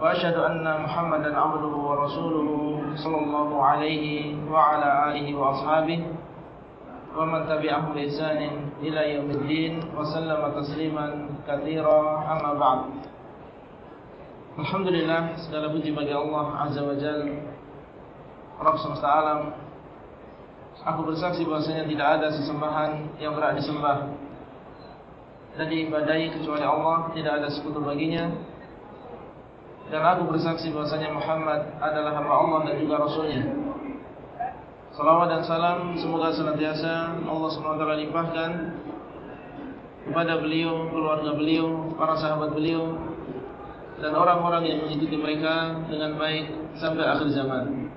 وأشهد أن محمدا عبده ورسوله صلى الله عليه وعلى آله وأصحابه ومن تبعهم بإحسان إلى يوم الدين وسلم تسليما كثيرا أما بعد Alhamdulillah segala puji bagi Allah Azza wa Jal Rabb semesta alam Aku bersaksi bahasanya tidak ada sesembahan yang berat disembah Dan diibadai kecuali Allah Tidak ada sekutu baginya Dan aku bersaksi bahasanya Muhammad adalah hamba Allah dan juga Rasulnya Salawat dan salam semoga senantiasa Allah SWT limpahkan Kepada beliau, keluarga beliau, para sahabat beliau dan orang-orang yang mengikuti mereka dengan baik sampai akhir zaman.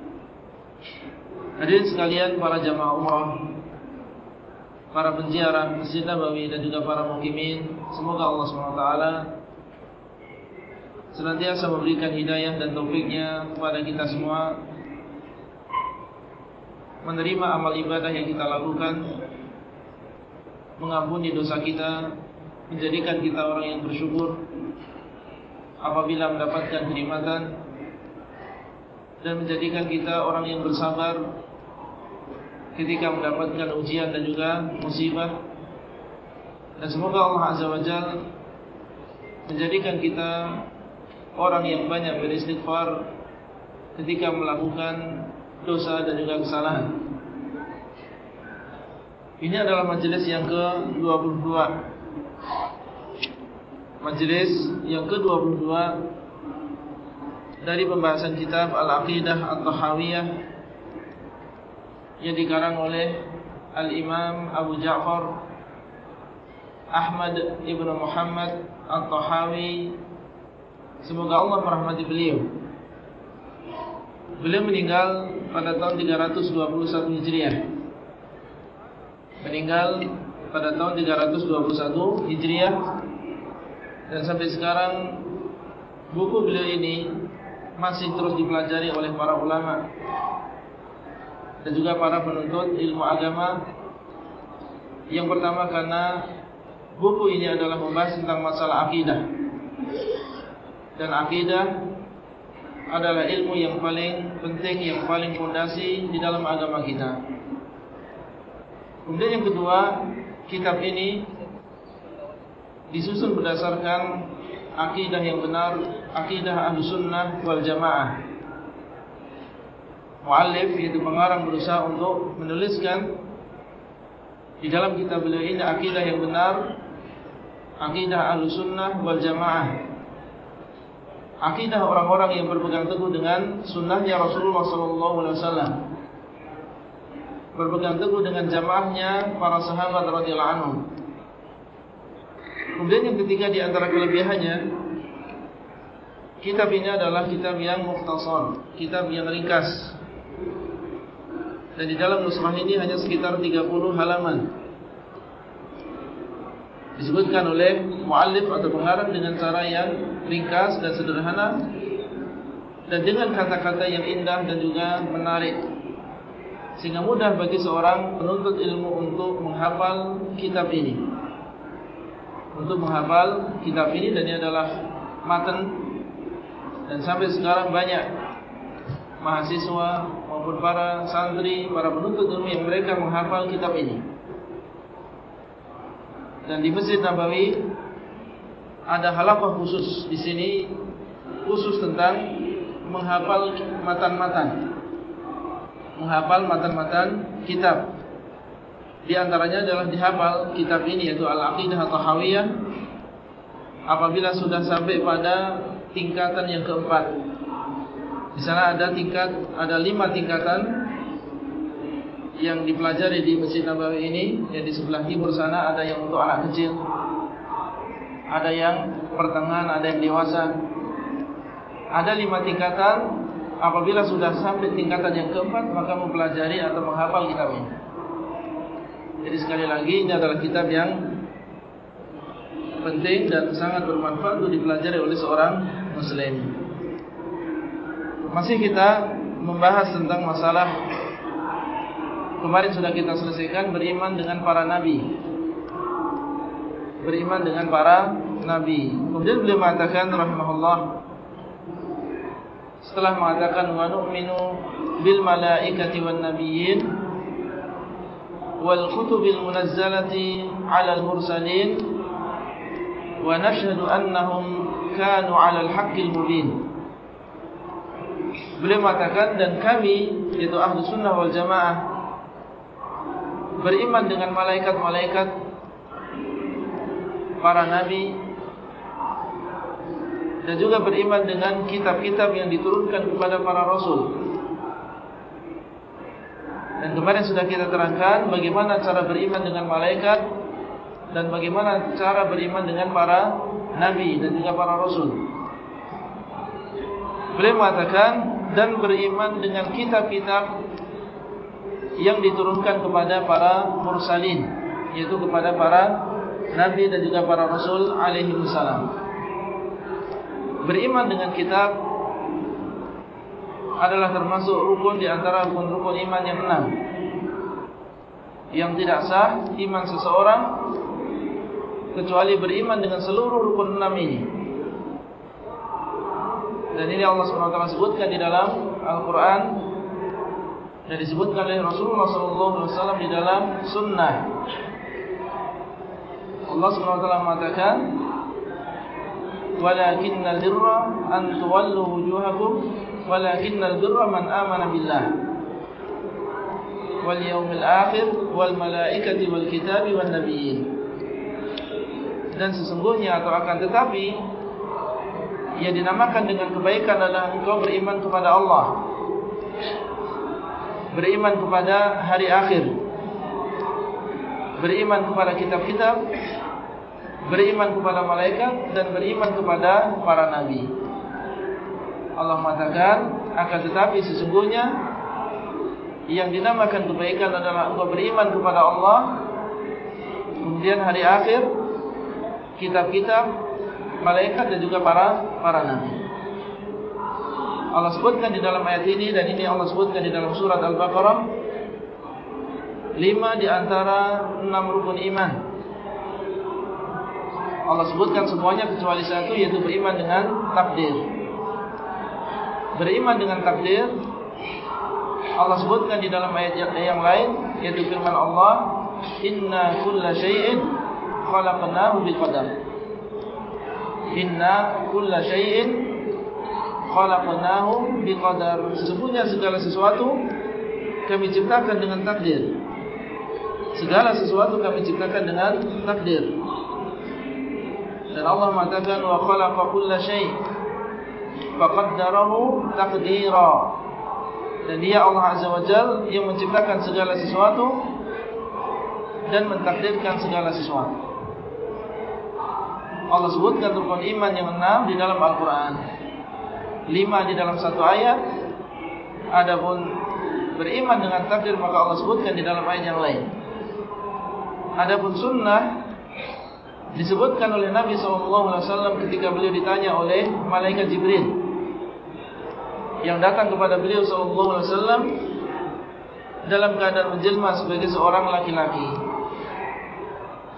Hadirin sekalian para jamaah umrah, para penziarah Masjid Nabawi dan juga para mukimin, semoga Allah SWT senantiasa memberikan hidayah dan taufiknya kepada kita semua. Menerima amal ibadah yang kita lakukan, mengampuni dosa kita, menjadikan kita orang yang bersyukur. Apabila mendapatkan kenikmatan. Dan menjadikan kita orang yang bersabar. Ketika mendapatkan ujian dan juga musibah. Dan semoga Allah Azza wa Jal menjadikan kita orang yang banyak beristighfar ketika melakukan dosa dan juga kesalahan. Ini adalah majlis yang ke-22 Majlis yang ke-22 Dari pembahasan kitab Al-Aqidah At-Tahawiyah Yang dikarang oleh Al-Imam Abu Ja'far Ahmad Ibn Muhammad At-Tahawi Semoga Allah merahmati beliau Beliau meninggal pada tahun 321 Hijriah Meninggal pada tahun 321 Hijriah dan sampai sekarang buku beliau ini masih terus dipelajari oleh para ulama dan juga para penuntut ilmu agama. Yang pertama karena buku ini adalah membahas tentang masalah akidah. Dan akidah adalah ilmu yang paling penting, yang paling fondasi di dalam agama kita. Kemudian yang kedua, kitab ini disusun berdasarkan akidah yang benar, akidah Ahlussunnah wal Jamaah. Muallif yaitu pengarang berusaha untuk menuliskan di dalam kitab beliau ini akidah yang benar, akidah Ahlussunnah wal Jamaah. Akidah orang-orang yang berpegang teguh dengan sunnahnya Rasulullah wasallam. Berpegang teguh dengan jamaahnya para sahabat radhiyallahu anhum. Kemudian yang ketiga di antara kelebihannya Kitab ini adalah kitab yang mukhtasar Kitab yang ringkas Dan di dalam nusrah ini hanya sekitar 30 halaman Disebutkan oleh muallif atau pengarang dengan cara yang ringkas dan sederhana Dan dengan kata-kata yang indah dan juga menarik. Sehingga mudah bagi seorang penuntut ilmu untuk menghafal kitab ini. Untuk menghafal kitab ini dan ini adalah matan. Dan sampai sekarang banyak mahasiswa maupun para santri, para penuntut ilmu yang mereka menghafal kitab ini. Dan di Masjid Nabawi ada halaqah khusus di sini khusus tentang menghafal matan-matan. Menghafal matan-matan kitab. Di antaranya adalah dihafal kitab ini yaitu Al-Aqidah At-Tahawiyah apabila sudah sampai pada tingkatan yang keempat. Di sana ada tingkat ada lima tingkatan yang dipelajari di Masjid Nabawi ini, yang di sebelah timur sana ada yang untuk anak kecil. Ada yang pertengahan, ada yang dewasa. Ada lima tingkatan apabila sudah sampai tingkatan yang keempat maka mempelajari atau menghafal kitab ini. Jadi sekali lagi ini adalah kitab yang penting dan sangat bermanfaat untuk dipelajari oleh seorang muslim. Masih kita membahas tentang masalah kemarin sudah kita selesaikan beriman dengan para nabi. Beriman dengan para nabi. Kemudian beliau mengatakan rahimahullah setelah mengatakan wa nu'minu bil malaikati wan nabiyyin wal kutubil munazzalati 'ala al mursalin wa nashhadu annahum kanu 'ala al haqqil mubin Beliau mengatakan dan kami yaitu ahlu sunnah wal jamaah beriman dengan malaikat-malaikat para nabi dan juga beriman dengan kitab-kitab yang diturunkan kepada para rasul. Dan kemarin sudah kita terangkan bagaimana cara beriman dengan malaikat dan bagaimana cara beriman dengan para nabi dan juga para rasul. Beliau mengatakan dan beriman dengan kitab-kitab yang diturunkan kepada para mursalin yaitu kepada para nabi dan juga para rasul alaihi wasallam beriman dengan kitab adalah termasuk rukun di antara rukun-rukun iman yang enam. Yang tidak sah iman seseorang kecuali beriman dengan seluruh rukun enam ini. Dan ini Allah SWT sebutkan di dalam Al-Quran dan disebutkan oleh Rasulullah SAW di dalam Sunnah. Allah SWT mengatakan ولكن البر أن تولوا وجوهكم ولكن البر من آمن بالله واليوم الآخر والملائكة والكتاب والنبيين dan sesungguhnya atau akan tetapi ia dinamakan dengan kebaikan adalah engkau beriman kepada Allah beriman kepada hari akhir beriman kepada kitab-kitab beriman kepada malaikat dan beriman kepada para nabi. Allah mengatakan akan tetapi sesungguhnya yang dinamakan kebaikan adalah engkau beriman kepada Allah kemudian hari akhir kitab-kitab malaikat dan juga para para nabi. Allah sebutkan di dalam ayat ini dan ini Allah sebutkan di dalam surat Al-Baqarah lima di antara enam rukun iman Allah sebutkan semuanya kecuali satu yaitu beriman dengan takdir. Beriman dengan takdir Allah sebutkan di dalam ayat yang lain yaitu firman Allah inna kulla syai'in khalaqnahu biqadar. Inna kulla syai'in khalaqnahu biqadar. Sesungguhnya segala sesuatu kami ciptakan dengan takdir. Segala sesuatu kami ciptakan dengan takdir. Dan Allah mengatakan wa khalaqa kulla syai' faqaddarahu taqdira. Dan dia Allah Azza wa Jalla yang menciptakan segala sesuatu dan mentakdirkan segala sesuatu. Allah sebutkan rukun iman yang enam di dalam Al-Quran. Lima di dalam satu ayat. Adapun beriman dengan takdir maka Allah sebutkan di dalam ayat yang lain. Adapun sunnah disebutkan oleh Nabi SAW ketika beliau ditanya oleh malaikat Jibril yang datang kepada beliau SAW dalam keadaan menjelma sebagai seorang laki-laki.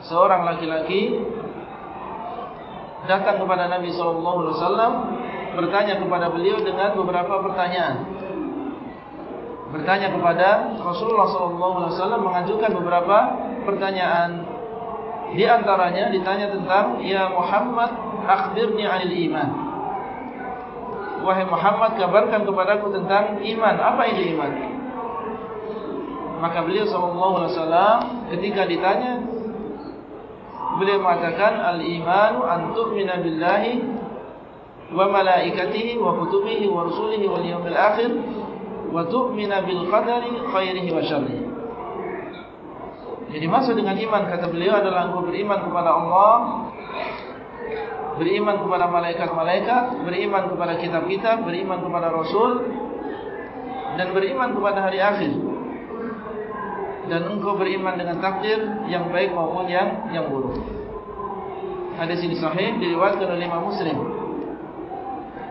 Seorang laki-laki datang kepada Nabi SAW bertanya kepada beliau dengan beberapa pertanyaan. Bertanya kepada Rasulullah SAW mengajukan beberapa pertanyaan di antaranya ditanya tentang Ya Muhammad akhbirni anil iman Wahai Muhammad kabarkan kepadaku tentang iman Apa itu iman? Maka beliau SAW ketika ditanya Beliau mengatakan Al-imanu antu'mina billahi Wa malaikatihi Wa kutubihi wa rasulihi Wa liyumil akhir Wa tu'mina bil qadari khairihi wa syarrihi. Jadi maksud dengan iman kata beliau adalah engkau beriman kepada Allah Beriman kepada malaikat-malaikat Beriman kepada kitab-kitab Beriman kepada Rasul dan beriman kepada hari akhir. Dan engkau beriman dengan takdir yang baik maupun yang yang buruk. Hadis ini sahih diriwayatkan oleh Imam Muslim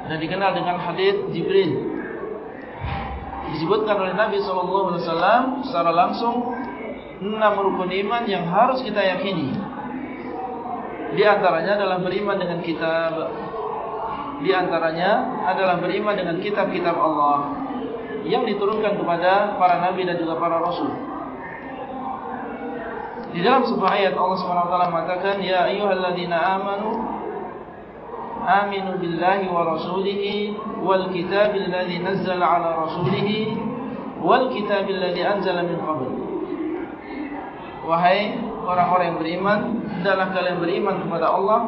dan dikenal dengan hadis Jibril. Disebutkan oleh Nabi wasallam secara langsung enam rukun iman yang harus kita yakini. Di antaranya adalah beriman dengan kitab. Di antaranya adalah beriman dengan kitab-kitab Allah yang diturunkan kepada para nabi dan juga para rasul. Di dalam sebuah ayat Allah SWT mengatakan Ya ayuhalladzina amanu Rasulihi Wal kitabil ladhi nazzala ala rasulihi Wal kitabil ladhi anzala min qabl. Wahai orang-orang yang beriman Adalah kalian beriman kepada Allah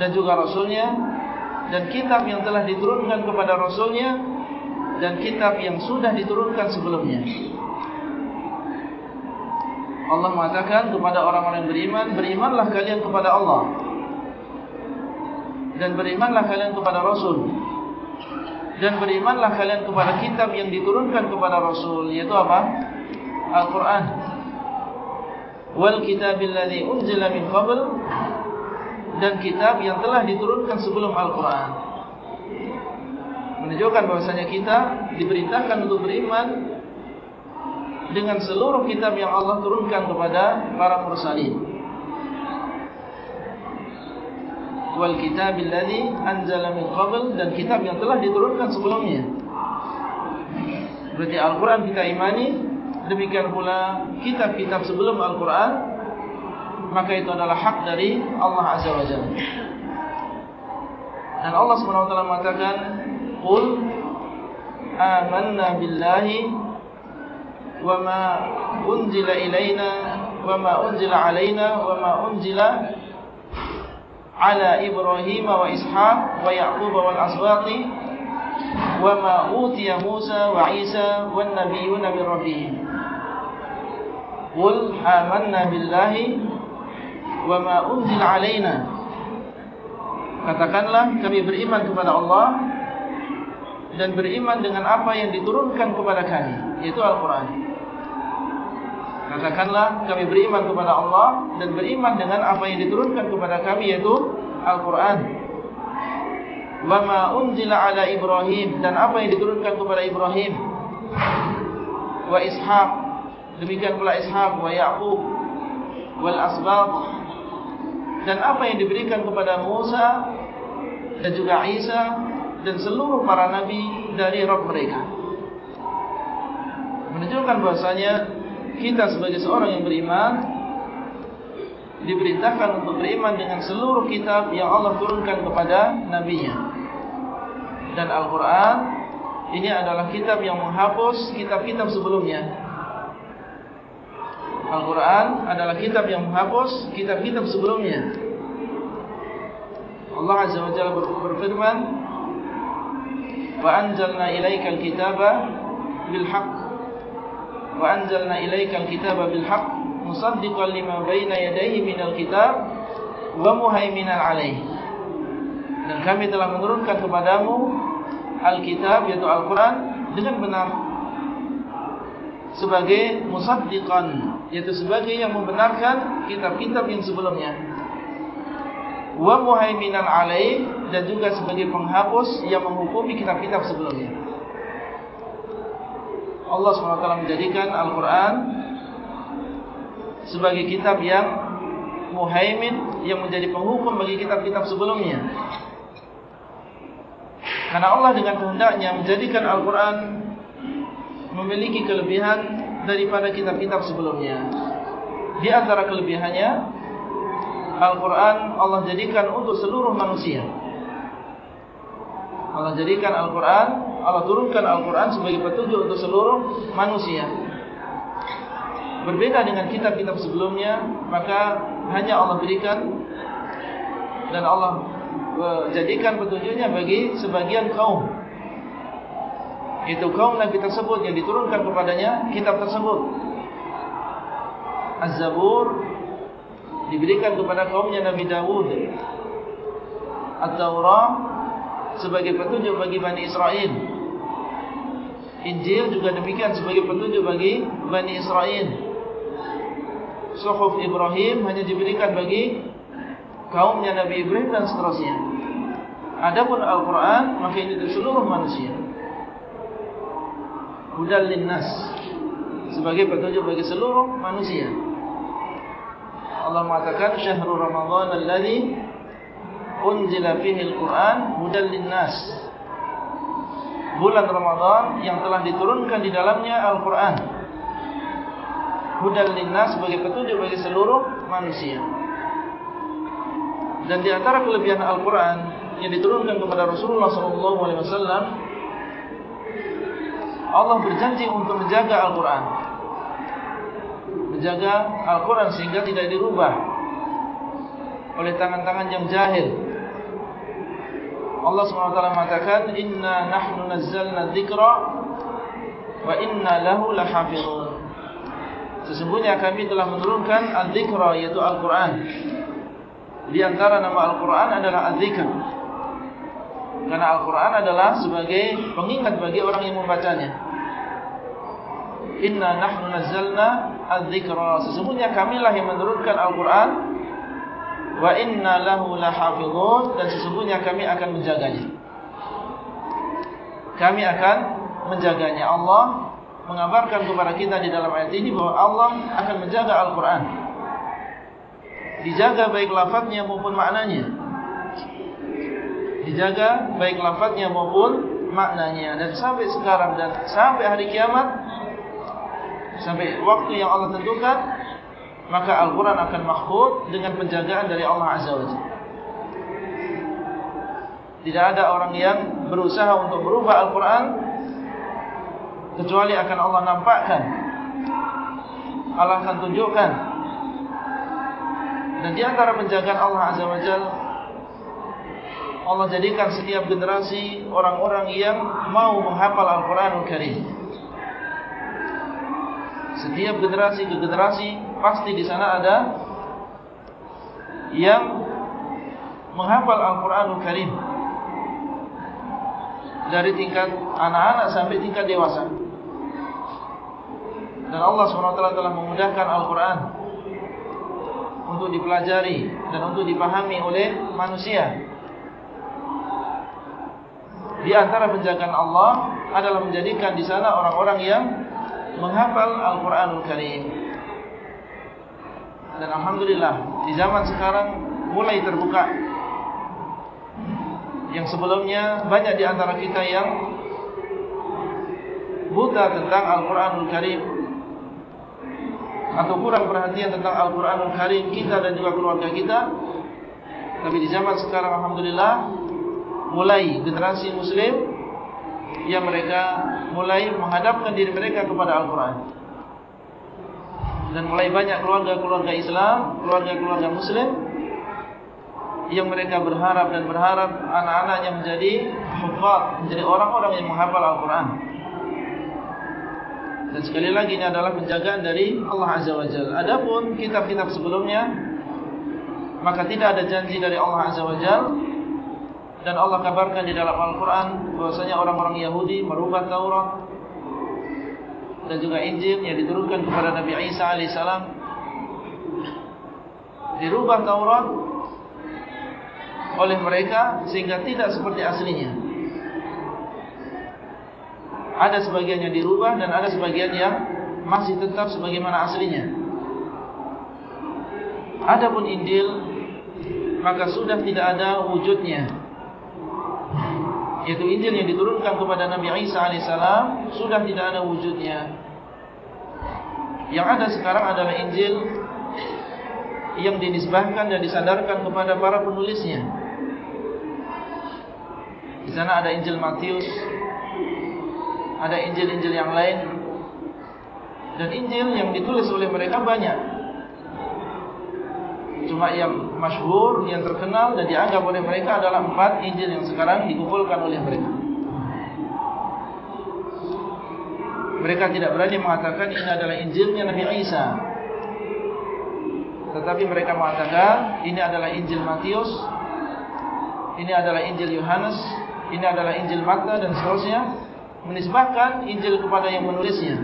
Dan juga Rasulnya Dan kitab yang telah diturunkan kepada Rasulnya Dan kitab yang sudah diturunkan sebelumnya. Allah mengatakan kepada orang-orang yang beriman Berimanlah kalian kepada Allah Dan berimanlah kalian kepada Rasul Dan berimanlah kalian kepada kitab yang diturunkan kepada Rasul Yaitu apa? Al-Quran Wal kitabil ladhi unzila min qabl Dan kitab yang telah diturunkan sebelum Al-Quran Menunjukkan bahwasanya kita diperintahkan untuk beriman dengan seluruh kitab yang Allah turunkan kepada para mursalin. wal kitab alladhi anzala min qabl dan kitab yang telah diturunkan sebelumnya. Berarti Al-Qur'an kita imani, demikian pula kitab-kitab sebelum Al-Qur'an maka itu adalah hak dari Allah Azza wa Jalla. Dan Allah Subhanahu wa taala mengatakan, "Qul amanna billahi wa ma unzila ilaina wa ma unzila alaina wa ma unzila ala Ibrahim wa Ishaq wa Ya'qub wal Asbati wa ma utiya Musa wa Isa wan nabiyuna min rabbihim. Qul amanna billahi wa ma unzila alaina katakanlah kami beriman kepada Allah dan beriman dengan apa yang diturunkan kepada kami yaitu Al-Qur'an. Katakanlah kami beriman kepada Allah dan beriman dengan apa yang diturunkan kepada kami yaitu Al-Quran. Wa ma unzila ala Ibrahim dan apa yang diturunkan kepada Ibrahim. Wa Ishaq demikian pula Ishaq wa Yaqub wal Asbab dan apa yang diberikan kepada Musa dan juga Isa dan seluruh para nabi dari Rabb mereka. Menunjukkan bahasanya kita sebagai seorang yang beriman diperintahkan untuk beriman dengan seluruh kitab yang Allah turunkan kepada nabinya. Dan Al-Qur'an ini adalah kitab yang menghapus kitab-kitab sebelumnya. Al-Qur'an adalah kitab yang menghapus kitab-kitab sebelumnya. Allah Azza wa Jalla berfirman, "Wa anzalna ilaikal kitaba bil haqq wa anzalna ilaikal kitaba bil haqq musaddiqan lima baina yadayhi minal kitab wa muhaiminan alaihi dan kami telah menurunkan kepadamu alkitab yaitu Al-Qur'an dengan benar. Sebagai musaddiqan yaitu sebagai yang membenarkan kitab-kitab yang sebelumnya. Wa muhaiminan alaihi dan juga sebagai penghapus yang menghukumi kitab-kitab sebelumnya Allah SWT menjadikan Al-Quran sebagai kitab yang muhaimin yang menjadi penghukum bagi kitab-kitab sebelumnya. Karena Allah dengan kehendaknya menjadikan Al-Quran memiliki kelebihan daripada kitab-kitab sebelumnya. Di antara kelebihannya, Al-Quran Allah jadikan untuk seluruh manusia. Allah jadikan Al-Quran Allah turunkan Al-Quran sebagai petunjuk untuk seluruh manusia. Berbeda dengan kitab-kitab sebelumnya, maka hanya Allah berikan dan Allah e, jadikan petunjuknya bagi sebagian kaum. Itu kaum Nabi tersebut yang diturunkan kepadanya kitab tersebut. Az-Zabur diberikan kepada kaumnya Nabi Dawud. At-Tawrah sebagai petunjuk bagi Bani Israel. Injil juga demikian sebagai petunjuk bagi Bani Israel. Suhuf Ibrahim hanya diberikan bagi kaumnya Nabi Ibrahim dan seterusnya. Adapun Al-Quran maka ini untuk seluruh manusia. Hudal linnas sebagai petunjuk bagi seluruh manusia. Allah mengatakan syahrul Ramadan alladhi unzila fihi al-Quran hudal linnas. Bulan Ramadan yang telah diturunkan di dalamnya Al-Quran. Hudal linnas sebagai petunjuk bagi seluruh manusia. Dan di antara kelebihan Al-Quran yang diturunkan kepada Rasulullah SAW, Allah berjanji untuk menjaga Al-Quran. Menjaga Al-Quran sehingga tidak dirubah oleh tangan-tangan yang jahil. Allah SWT mengatakan, Inna nahnu nazzalna dzikra wa inna lahu lahafizun. Sesungguhnya kami telah menurunkan al-dzikra yaitu Al-Quran. Di antara nama Al-Quran adalah al-dzikr. Karena Al-Quran adalah sebagai pengingat bagi orang yang membacanya. Inna nahnu nazzalna al-dzikra. Sesungguhnya kamilah yang menurunkan Al-Quran wa inna lahu lahafizun dan sesungguhnya kami akan menjaganya. Kami akan menjaganya. Allah mengabarkan kepada kita di dalam ayat ini bahwa Allah akan menjaga Al-Quran. Dijaga baik lafadznya maupun maknanya. Dijaga baik lafadznya maupun maknanya. Dan sampai sekarang dan sampai hari kiamat, sampai waktu yang Allah tentukan, maka Al-Quran akan mahfud dengan penjagaan dari Allah Azza wa Jalla. Tidak ada orang yang berusaha untuk merubah Al-Quran kecuali akan Allah nampakkan, Allah akan tunjukkan. Dan di antara penjagaan Allah Azza wa Jalla, Allah jadikan setiap generasi orang-orang yang mau menghafal Al-Quranul Karim. Setiap generasi ke generasi pasti di sana ada yang menghafal Al-Quranul Karim dari tingkat anak-anak sampai tingkat dewasa. Dan Allah SWT telah memudahkan Al-Quran untuk dipelajari dan untuk dipahami oleh manusia. Di antara penjagaan Allah adalah menjadikan di sana orang-orang yang menghafal Al-Quranul Karim. Dan Alhamdulillah, di zaman sekarang mulai terbuka. Yang sebelumnya banyak di antara kita yang buta tentang Al-Quranul Karim. Atau kurang perhatian tentang Al-Quranul Karim kita dan juga keluarga kita. Tapi di zaman sekarang Alhamdulillah, mulai generasi Muslim yang mereka mulai menghadapkan diri mereka kepada Al-Quran dan mulai banyak keluarga-keluarga Islam, keluarga-keluarga Muslim yang mereka berharap dan berharap anak-anaknya menjadi hufaz, menjadi orang-orang yang menghafal Al-Quran. Dan sekali lagi ini adalah penjagaan dari Allah Azza wa Jalla. Adapun kitab-kitab sebelumnya, maka tidak ada janji dari Allah Azza wa Jalla dan Allah kabarkan di dalam Al-Quran bahwasanya orang-orang Yahudi merubah Taurat dan juga Injil yang diturunkan kepada Nabi Isa AS dirubah Taurat oleh mereka sehingga tidak seperti aslinya. Ada sebagian yang dirubah dan ada sebagian yang masih tetap sebagaimana aslinya. Adapun Injil maka sudah tidak ada wujudnya yaitu Injil yang diturunkan kepada Nabi Isa AS sudah tidak ada wujudnya. Yang ada sekarang adalah Injil yang dinisbahkan dan disandarkan kepada para penulisnya. Di sana ada Injil Matius, ada Injil-Injil yang lain, dan Injil yang ditulis oleh mereka banyak. Cuma yang masyhur, yang terkenal dan dianggap oleh mereka adalah empat Injil yang sekarang dikumpulkan oleh mereka. Mereka tidak berani mengatakan ini adalah Injilnya Nabi Isa. Tetapi mereka mengatakan ini adalah Injil Matius, ini adalah Injil Yohanes, ini adalah Injil Matta dan seterusnya. menisbahkan Injil kepada yang menulisnya.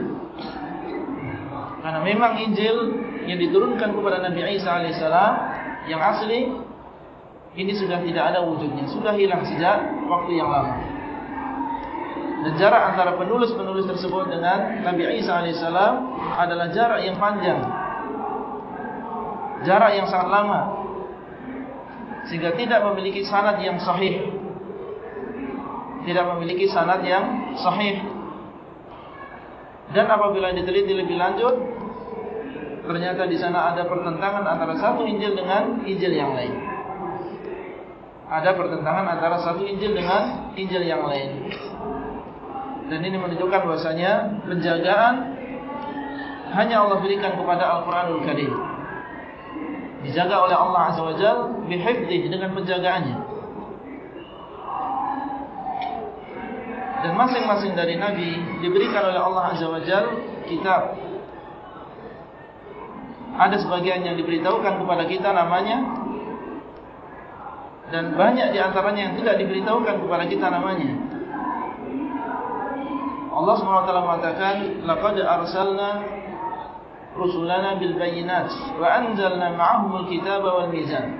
Karena memang Injil yang diturunkan kepada Nabi Isa AS yang asli ini sudah tidak ada wujudnya, sudah hilang sejak waktu yang lama. Dan jarak antara penulis-penulis tersebut dengan Nabi Isa AS adalah jarak yang panjang, jarak yang sangat lama, sehingga tidak memiliki sanad yang sahih, tidak memiliki sanad yang sahih. Dan apabila diteliti lebih lanjut, ternyata di sana ada pertentangan antara satu Injil dengan Injil yang lain. Ada pertentangan antara satu Injil dengan Injil yang lain. Dan ini menunjukkan bahasanya penjagaan hanya Allah berikan kepada Al-Quranul Karim. Dijaga oleh Allah Azza wa Jal bihifdih dengan penjagaannya. dan masing-masing dari Nabi diberikan oleh Allah Azza wa Jal kitab. Ada sebagian yang diberitahukan kepada kita namanya dan banyak di antaranya yang tidak diberitahukan kepada kita namanya. Allah SWT mengatakan laqad arsalna rusulana bil bayyinat wa anzalna ma'ahumul kitaba wal mizan.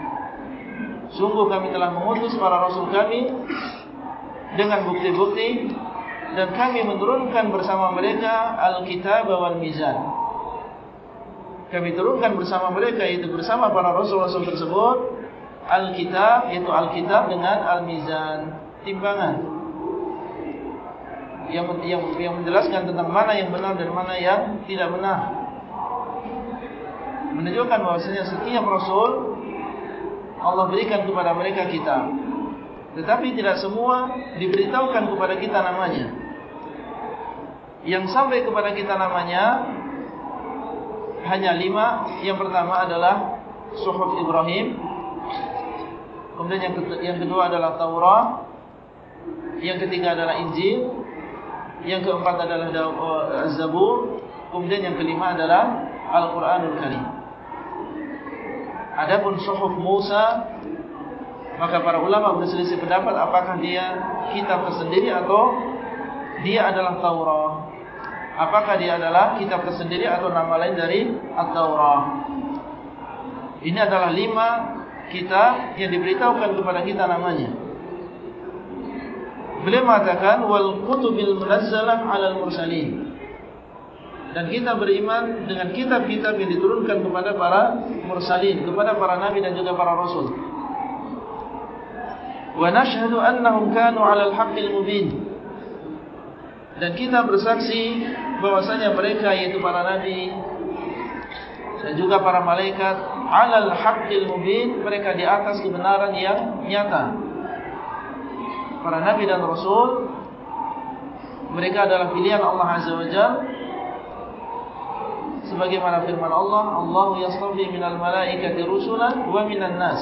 Sungguh kami telah mengutus para rasul kami dengan bukti-bukti dan kami menurunkan bersama mereka Al-Kitab wal Mizan. Kami turunkan bersama mereka itu bersama para rasul-rasul tersebut Al-Kitab yaitu Al-Kitab dengan Al-Mizan, timbangan. Yang yang yang menjelaskan tentang mana yang benar dan mana yang tidak benar. Menunjukkan bahwasanya setiap rasul Allah berikan kepada mereka kitab. Tetapi tidak semua diberitahukan kepada kita namanya. Yang sampai kepada kita namanya hanya lima. Yang pertama adalah Suhuf Ibrahim. Kemudian yang kedua adalah Taurat. Yang ketiga adalah Injil. Yang keempat adalah uh, Zabur. Kemudian yang kelima adalah Al-Quranul Karim. Adapun Suhuf Musa Maka para ulama berselisih pendapat apakah dia kitab tersendiri atau dia adalah Taurat. Apakah dia adalah kitab tersendiri atau nama lain dari At-Taurat. Ini adalah lima kitab yang diberitahukan kepada kita namanya. Beliau mengatakan wal kutubil munazzalah 'alal mursalin. Dan kita beriman dengan kitab-kitab yang diturunkan kepada para mursalin, kepada para nabi dan juga para rasul. Wa nashhadu annahum kanu 'alal haqqil mubin. Dan kita bersaksi bahwasanya mereka yaitu para nabi dan juga para malaikat 'alal haqqil mubin, mereka di atas kebenaran yang nyata. Para nabi dan rasul mereka adalah pilihan Allah Azza wa Jalla sebagaimana firman Allah Allahu yastafi minal malaikati rusulan wa minan nas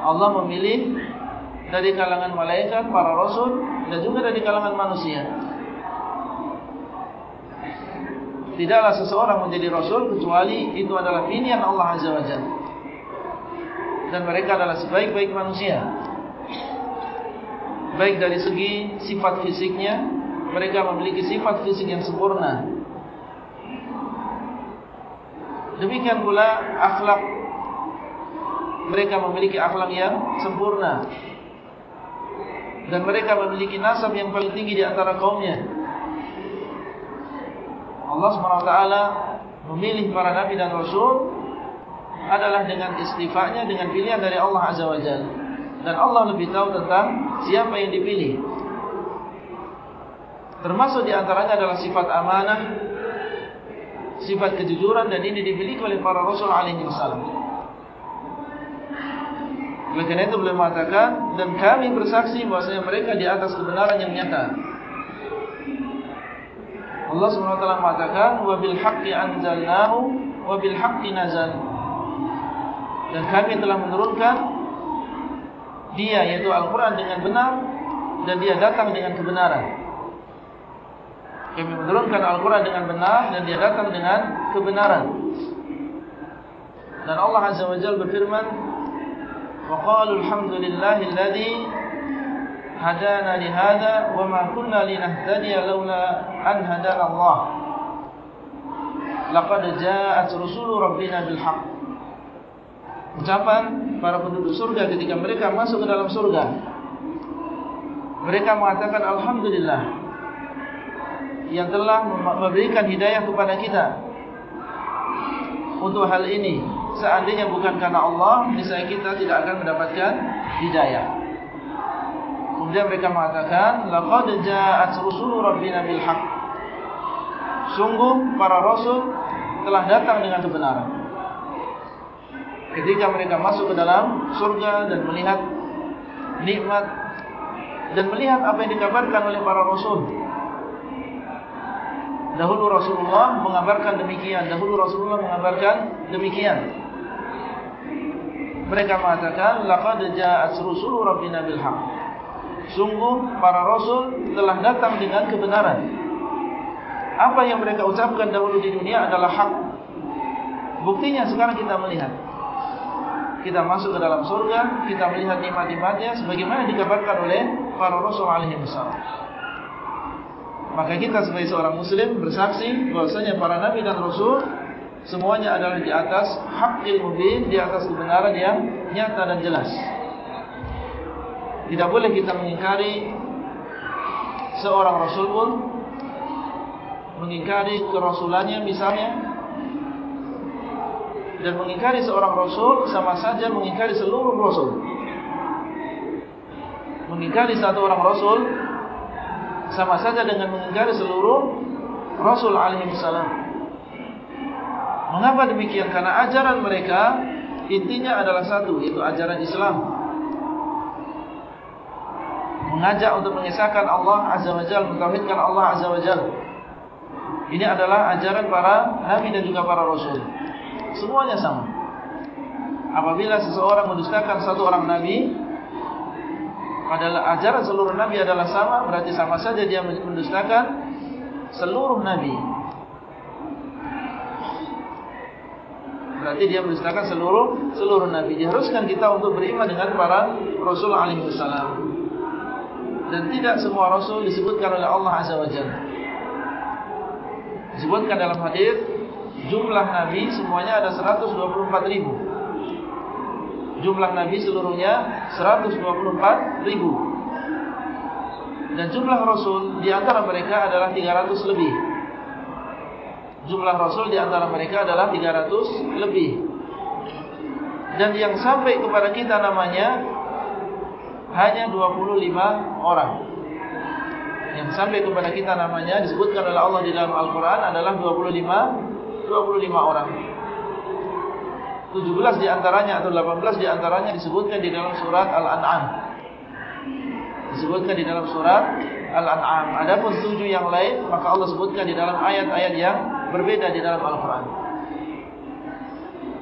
Allah memilih dari kalangan malaikat, para rasul dan juga dari kalangan manusia. Tidaklah seseorang menjadi rasul kecuali itu adalah pilihan Allah Azza wa Jalla. Dan mereka adalah sebaik-baik manusia. Baik dari segi sifat fisiknya, mereka memiliki sifat fisik yang sempurna. Demikian pula akhlak mereka memiliki akhlak yang sempurna dan mereka memiliki nasab yang paling tinggi di antara kaumnya. Allah SWT memilih para nabi dan rasul adalah dengan istifaknya dengan pilihan dari Allah Azza wa Jalla. Dan Allah lebih tahu tentang siapa yang dipilih. Termasuk di antaranya adalah sifat amanah, sifat kejujuran dan ini dipilih oleh para rasul alaihi wasallam. Oleh karena itu beliau mengatakan dan kami bersaksi bahwasanya mereka di atas kebenaran yang nyata. Allah SWT mengatakan wabil haqqi anzalnahu wabil haqqi nazal. Dan kami telah menurunkan dia yaitu Al-Quran dengan benar dan dia datang dengan kebenaran. Kami menurunkan Al-Quran dengan benar dan dia datang dengan kebenaran. Dan Allah Azza wa Jalla berfirman waqalu alhamdulillahi alladhi hadana li hadha wa ma kunna linahtadiya laula an hadana Allah. Laqad ja'at rusulu rabbina bil haqq. Ucapan para penduduk surga ketika mereka masuk ke dalam surga. Mereka mengatakan alhamdulillah yang telah memberikan hidayah kepada kita. Untuk hal ini, seandainya bukan karena Allah, niscaya kita tidak akan mendapatkan hidayah. Kemudian mereka mengatakan, laqad ja'at rusulu rabbina bil haqq. Sungguh para rasul telah datang dengan kebenaran. Ketika mereka masuk ke dalam surga dan melihat nikmat dan melihat apa yang dikabarkan oleh para rasul. Dahulu Rasulullah mengabarkan demikian, dahulu Rasulullah mengabarkan demikian. Mereka mengatakan, laqad ja'at rusulu rabbina bil haqq. Sungguh para rasul telah datang dengan kebenaran. Apa yang mereka ucapkan dahulu di dunia adalah hak. Buktinya sekarang kita melihat. Kita masuk ke dalam surga, kita melihat nikmat-nikmatnya sebagaimana dikabarkan oleh para rasul alaihi wasallam. Maka kita sebagai seorang muslim bersaksi bahwasanya para nabi dan rasul semuanya adalah di atas hakil mubin, di atas kebenaran yang nyata dan jelas. Tidak boleh kita mengingkari seorang rasul pun mengingkari kerasulannya misalnya dan mengingkari seorang rasul sama saja mengingkari seluruh rasul. Mengingkari satu orang rasul sama saja dengan mengingkari seluruh rasul alaihi salam. Mengapa demikian? Karena ajaran mereka intinya adalah satu, yaitu ajaran Islam mengajak untuk mengisahkan Allah Azza wa Jal, mentauhidkan Allah Azza wa Jal. Ini adalah ajaran para Nabi dan juga para Rasul. Semuanya sama. Apabila seseorang mendustakan satu orang Nabi, padahal ajaran seluruh Nabi adalah sama, berarti sama saja dia mendustakan seluruh Nabi. Berarti dia mendustakan seluruh seluruh Nabi. Diharuskan kita untuk beriman dengan para Rasul alaihi wasallam dan tidak semua rasul disebutkan oleh Allah Azza wa Jalla. Disebutkan dalam hadis jumlah nabi semuanya ada 124 ribu. Jumlah nabi seluruhnya 124 ribu. Dan jumlah rasul di antara mereka adalah 300 lebih. Jumlah rasul di antara mereka adalah 300 lebih. Dan yang sampai kepada kita namanya hanya 25 orang. Yang sampai kepada kita namanya disebutkan oleh Allah di dalam Al-Quran adalah 25 25 orang. 17 di antaranya atau 18 di antaranya disebutkan di dalam surat Al-An'am. Disebutkan di dalam surat Al-An'am. Adapun 7 yang lain maka Allah sebutkan di dalam ayat-ayat yang berbeda di dalam Al-Quran.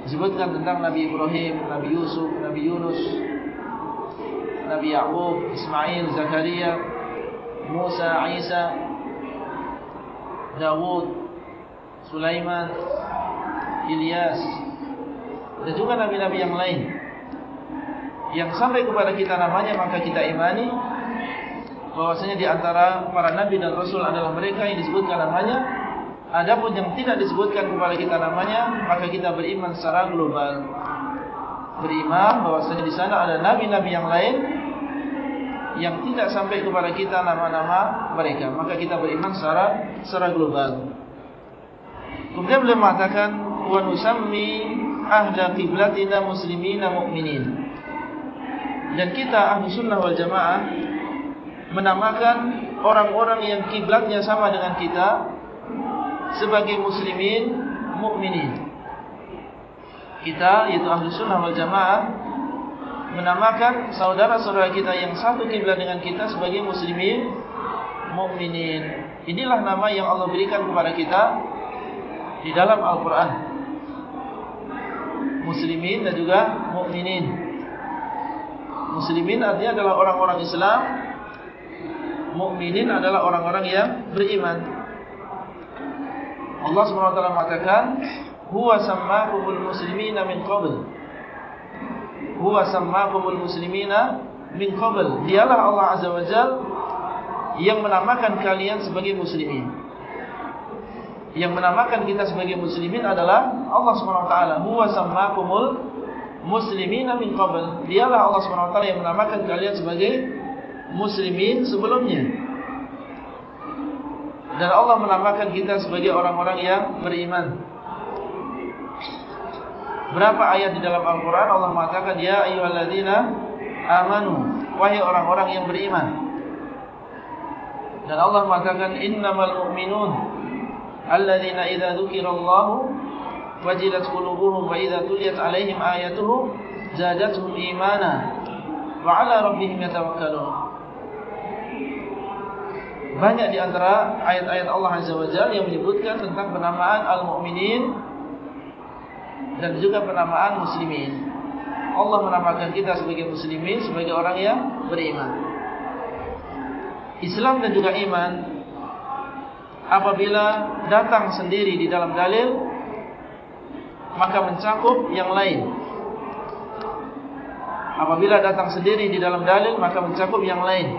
Disebutkan tentang Nabi Ibrahim, Nabi Yusuf, Nabi Yunus Nabi Ya'qub, Ismail, Zakaria, Musa, Isa, Dawud, Sulaiman, Ilyas. Dan juga nabi-nabi yang lain. Yang sampai kepada kita namanya maka kita imani bahwasanya di antara para nabi dan rasul adalah mereka yang disebutkan namanya. Adapun yang tidak disebutkan kepada kita namanya maka kita beriman secara global. Beriman bahwasanya di sana ada nabi-nabi yang lain yang tidak sampai kepada kita nama-nama mereka. Maka kita beriman secara secara global. Kemudian beliau mengatakan wa nusammi ahla qiblatina muslimina mu'minin. Dan kita ahli sunnah wal jamaah menamakan orang-orang yang kiblatnya sama dengan kita sebagai muslimin mukminin kita yaitu ahli sunnah wal jamaah menamakan saudara-saudara kita yang satu kiblat dengan kita sebagai muslimin mukminin. Inilah nama yang Allah berikan kepada kita di dalam Al-Qur'an. Muslimin dan juga mukminin. Muslimin artinya adalah orang-orang Islam. Mukminin adalah orang-orang yang beriman. Allah Subhanahu wa taala mengatakan huwa sammakumul muslimina min qabl huwa sammakumul muslimina min qabl. Dialah Allah Azza wa Jal yang menamakan kalian sebagai muslimin. Yang menamakan kita sebagai muslimin adalah Allah Subhanahu wa taala. Huwa sammakumul muslimina min qabl. Dialah Allah Subhanahu wa taala yang menamakan kalian sebagai muslimin sebelumnya. Dan Allah menamakan kita sebagai orang-orang yang beriman. Berapa ayat di dalam Al-Quran? Allah mengatakan Ya ayyuhalladzina amanu. Wahai orang-orang yang beriman. Dan Allah mengatakan Innamal mu'minun Alladzina idha dhukirallahu Wajilat kulubuhum Wa idha tuliyat alaihim ayatuhu Zadathum imana Wa ala rabbihim yatawakkalun. Banyak di antara ayat-ayat Allah Azza wa Jal Yang menyebutkan tentang penamaan Al-Mu'minin dan juga penamaan muslimin. Allah menamakan kita sebagai muslimin sebagai orang yang beriman. Islam dan juga iman apabila datang sendiri di dalam dalil maka mencakup yang lain. Apabila datang sendiri di dalam dalil maka mencakup yang lain.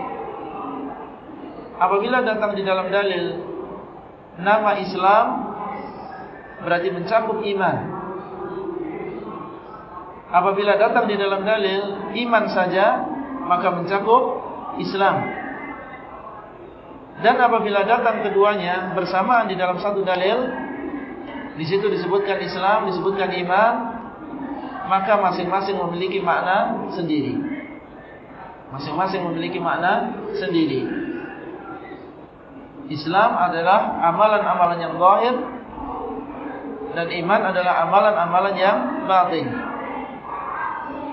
Apabila datang di dalam dalil nama Islam berarti mencakup iman. Apabila datang di dalam dalil iman saja maka mencakup Islam. Dan apabila datang keduanya bersamaan di dalam satu dalil di situ disebutkan Islam, disebutkan iman, maka masing-masing memiliki makna sendiri. Masing-masing memiliki makna sendiri. Islam adalah amalan-amalan yang zahir dan iman adalah amalan-amalan yang batin.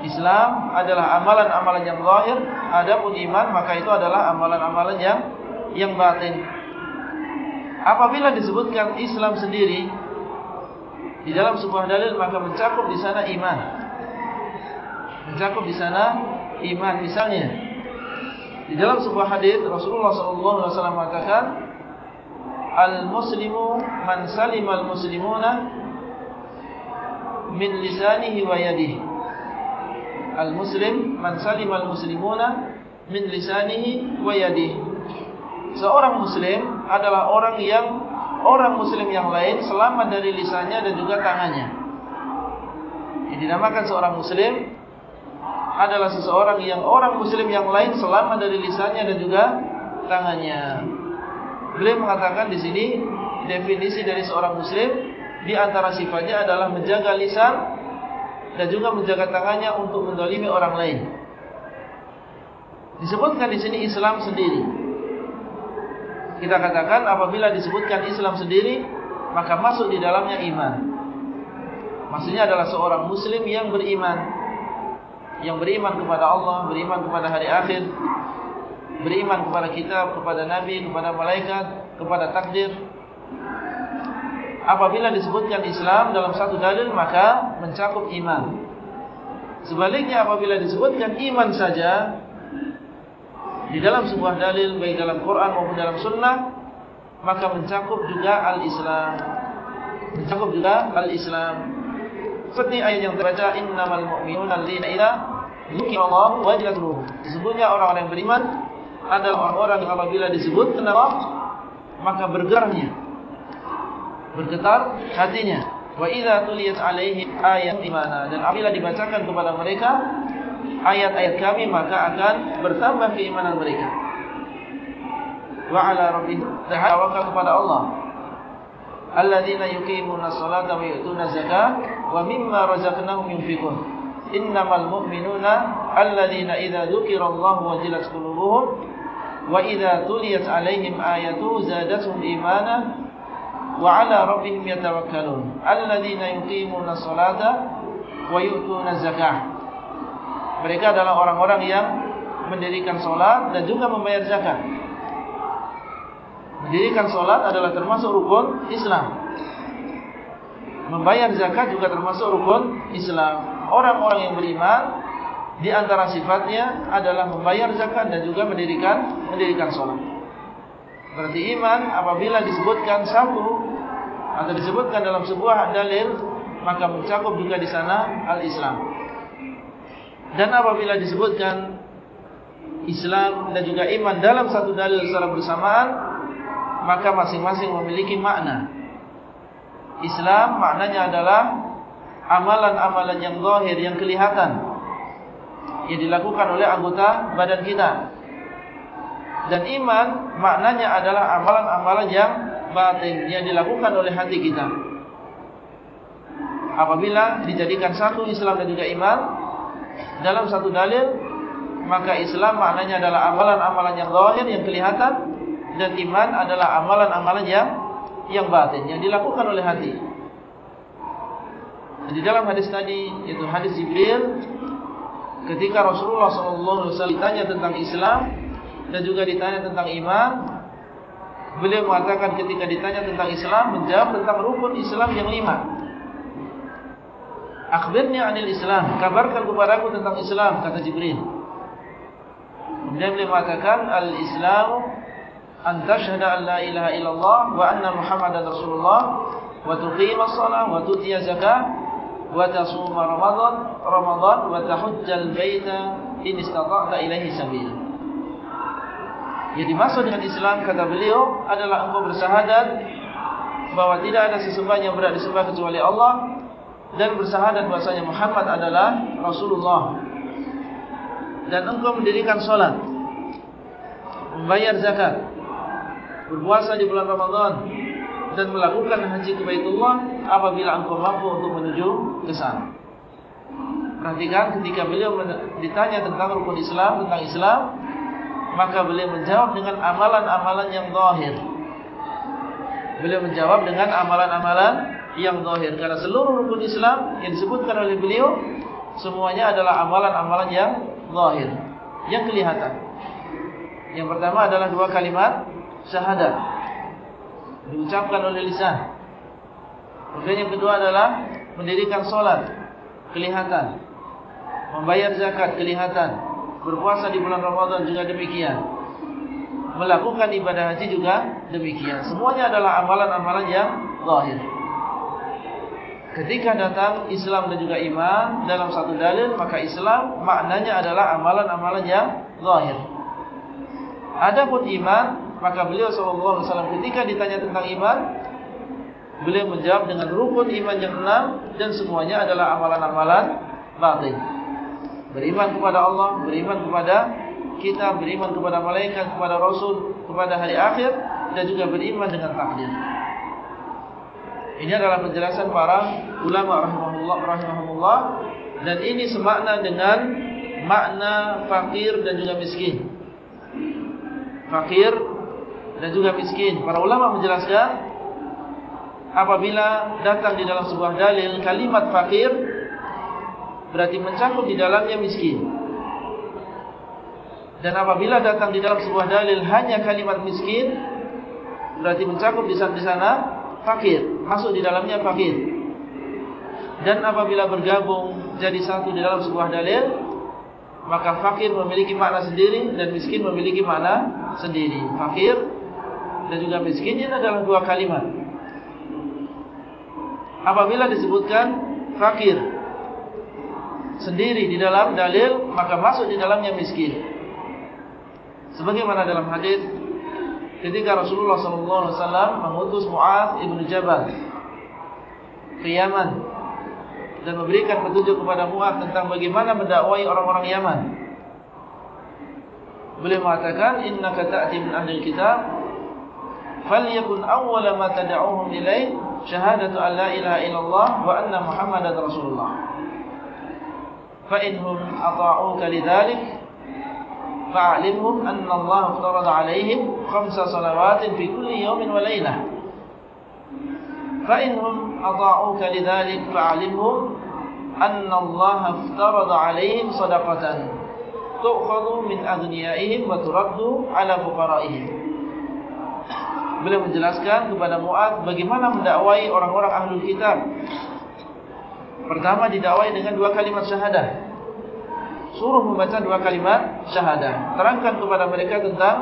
Islam adalah amalan-amalan yang zahir, adapun iman maka itu adalah amalan-amalan yang yang batin. Apabila disebutkan Islam sendiri di dalam sebuah dalil maka mencakup di sana iman. Mencakup di sana iman misalnya di dalam sebuah hadis Rasulullah sallallahu alaihi wasallam mengatakan al-muslimu man salima al-muslimuna min lisanihi wa yadihi Al-Muslim man salim al-muslimuna min lisanihi wa yadihi. Seorang muslim adalah orang yang orang muslim yang lain selamat dari lisannya dan juga tangannya. Yang dinamakan seorang muslim adalah seseorang yang orang muslim yang lain selamat dari lisannya dan juga tangannya. Beliau mengatakan di sini definisi dari seorang muslim di antara sifatnya adalah menjaga lisan dan juga menjaga tangannya untuk mendolimi orang lain. Disebutkan di sini Islam sendiri. Kita katakan apabila disebutkan Islam sendiri, maka masuk di dalamnya iman. Maksudnya adalah seorang Muslim yang beriman, yang beriman kepada Allah, beriman kepada hari akhir, beriman kepada kitab, kepada Nabi, kepada malaikat, kepada takdir, apabila disebutkan Islam dalam satu dalil maka mencakup iman. Sebaliknya apabila disebutkan iman saja di dalam sebuah dalil baik dalam Quran maupun dalam Sunnah maka mencakup juga al-Islam. Mencakup juga al-Islam. Seperti ayat yang terbaca innamal mu'minuna alladzina idza dzukirallahu wajilat qulubuhum. Sesungguhnya orang-orang yang beriman adalah orang-orang yang apabila disebut nama maka bergeraknya bergetar hatinya. Wa idza tuliyat alaihi ayat imana dan apabila dibacakan kepada mereka ayat-ayat kami maka akan bertambah keimanan mereka. Wa ala rabbihim tawakal kepada Allah. Alladzina yuqimuna sholata wa yu'tuna zakata wa mimma razaqnahum yunfiqun. Innamal mu'minuna alladzina idza dzukirallahu wajilat qulubuhum wa idza tuliyat alaihim ayatu zadatuhum imanan wa ala rabbihim yatawakkalun. Alladzina yuqimuna sholata wa yu'tuna zakah. Mereka adalah orang-orang yang mendirikan salat dan juga membayar zakat. Mendirikan salat adalah termasuk rukun Islam. Membayar zakat juga termasuk rukun Islam. Orang-orang yang beriman di antara sifatnya adalah membayar zakat dan juga mendirikan mendirikan salat Berarti iman apabila disebutkan satu atau disebutkan dalam sebuah dalil maka mencakup juga di sana al-Islam. Dan apabila disebutkan Islam dan juga iman dalam satu dalil secara bersamaan maka masing-masing memiliki makna. Islam maknanya adalah amalan-amalan yang zahir yang kelihatan yang dilakukan oleh anggota badan kita. Dan iman maknanya adalah amalan-amalan yang batin yang dilakukan oleh hati kita. Apabila dijadikan satu Islam dan juga iman dalam satu dalil, maka Islam maknanya adalah amalan-amalan yang zahir yang kelihatan dan iman adalah amalan-amalan yang yang batin yang dilakukan oleh hati. Di dalam hadis tadi yaitu hadis Jibril ketika Rasulullah wasallam ditanya tentang Islam dan juga ditanya tentang iman beliau mengatakan ketika ditanya tentang Islam menjawab tentang rukun Islam yang lima. Akhbirni 'anil Islam, kabarkan kepadaku tentang Islam kata Jibril. Kemudian beliau mengatakan al-Islam an tashhada an la ilaha illallah wa anna Muhammadar Rasulullah wa tuqima shalah wa tuti zakah wa tasuma Ramadan Ramadan wa tahujjal baita in istata'ta ilaihi sabil. Jadi maksud dengan Islam kata beliau adalah engkau bersyahadat bahwa tidak ada sesembahan yang berhak disembah kecuali Allah dan bersyahadat bahwasanya Muhammad adalah Rasulullah. Dan engkau mendirikan salat, membayar zakat, berpuasa di bulan Ramadan dan melakukan haji ke Baitullah apabila engkau mampu untuk menuju ke sana. Perhatikan ketika beliau ditanya tentang rukun Islam, tentang Islam, maka beliau menjawab dengan amalan-amalan yang zahir. Beliau menjawab dengan amalan-amalan yang zahir karena seluruh rukun Islam yang disebutkan oleh beliau semuanya adalah amalan-amalan yang zahir, yang kelihatan. Yang pertama adalah dua kalimat syahadat diucapkan oleh lisan. Kemudian yang kedua adalah mendirikan solat, kelihatan. Membayar zakat, kelihatan. Berpuasa di bulan Ramadan juga demikian. Melakukan ibadah haji juga demikian. Semuanya adalah amalan-amalan yang zahir. Ketika datang Islam dan juga iman dalam satu dalil, maka Islam maknanya adalah amalan-amalan yang zahir. Adapun iman Maka beliau SAW ketika ditanya tentang iman Beliau menjawab dengan rukun iman yang enam Dan semuanya adalah amalan-amalan batin Beriman kepada Allah Beriman kepada kita Beriman kepada malaikat Kepada Rasul Kepada hari akhir Dan juga beriman dengan takdir. Ini adalah penjelasan para ulama rahimahullah, rahimahullah Dan ini semakna dengan Makna fakir dan juga miskin. Fakir dan juga miskin. Para ulama menjelaskan apabila datang di dalam sebuah dalil kalimat fakir berarti mencakup di dalamnya miskin. Dan apabila datang di dalam sebuah dalil hanya kalimat miskin berarti mencakup di sana fakir, masuk di dalamnya fakir. Dan apabila bergabung jadi satu di dalam sebuah dalil maka fakir memiliki makna sendiri dan miskin memiliki makna sendiri. Fakir dan juga miskin ini adalah dua kalimat. Apabila disebutkan fakir sendiri di dalam dalil, maka masuk di dalamnya miskin. Sebagaimana dalam hadis ketika Rasulullah SAW mengutus Muaz ibn Jabal ke Yaman dan memberikan petunjuk kepada Muaz tentang bagaimana mendakwai orang-orang Yaman. Beliau mengatakan, Inna kata'ati min ahli kitab falyakun awwala ma tad'uhum ilai syahadatu an la ilaha illallah wa anna muhammadar rasulullah fa inhum ata'uka lidzalik fa'limhum anna allah farada 'alaihim khamsa salawatin fi kulli yawmin wa laylah fa inhum ata'uka lidzalik fa'limhum anna allah farada 'alaihim sadaqatan tu'khadhu min aghniyaihim wa turaddu 'ala fuqara'ihim beliau menjelaskan kepada Mu'ad bagaimana mendakwai orang-orang ahlul kitab. Pertama didakwai dengan dua kalimat syahadah. Suruh membaca dua kalimat syahadah. Terangkan kepada mereka tentang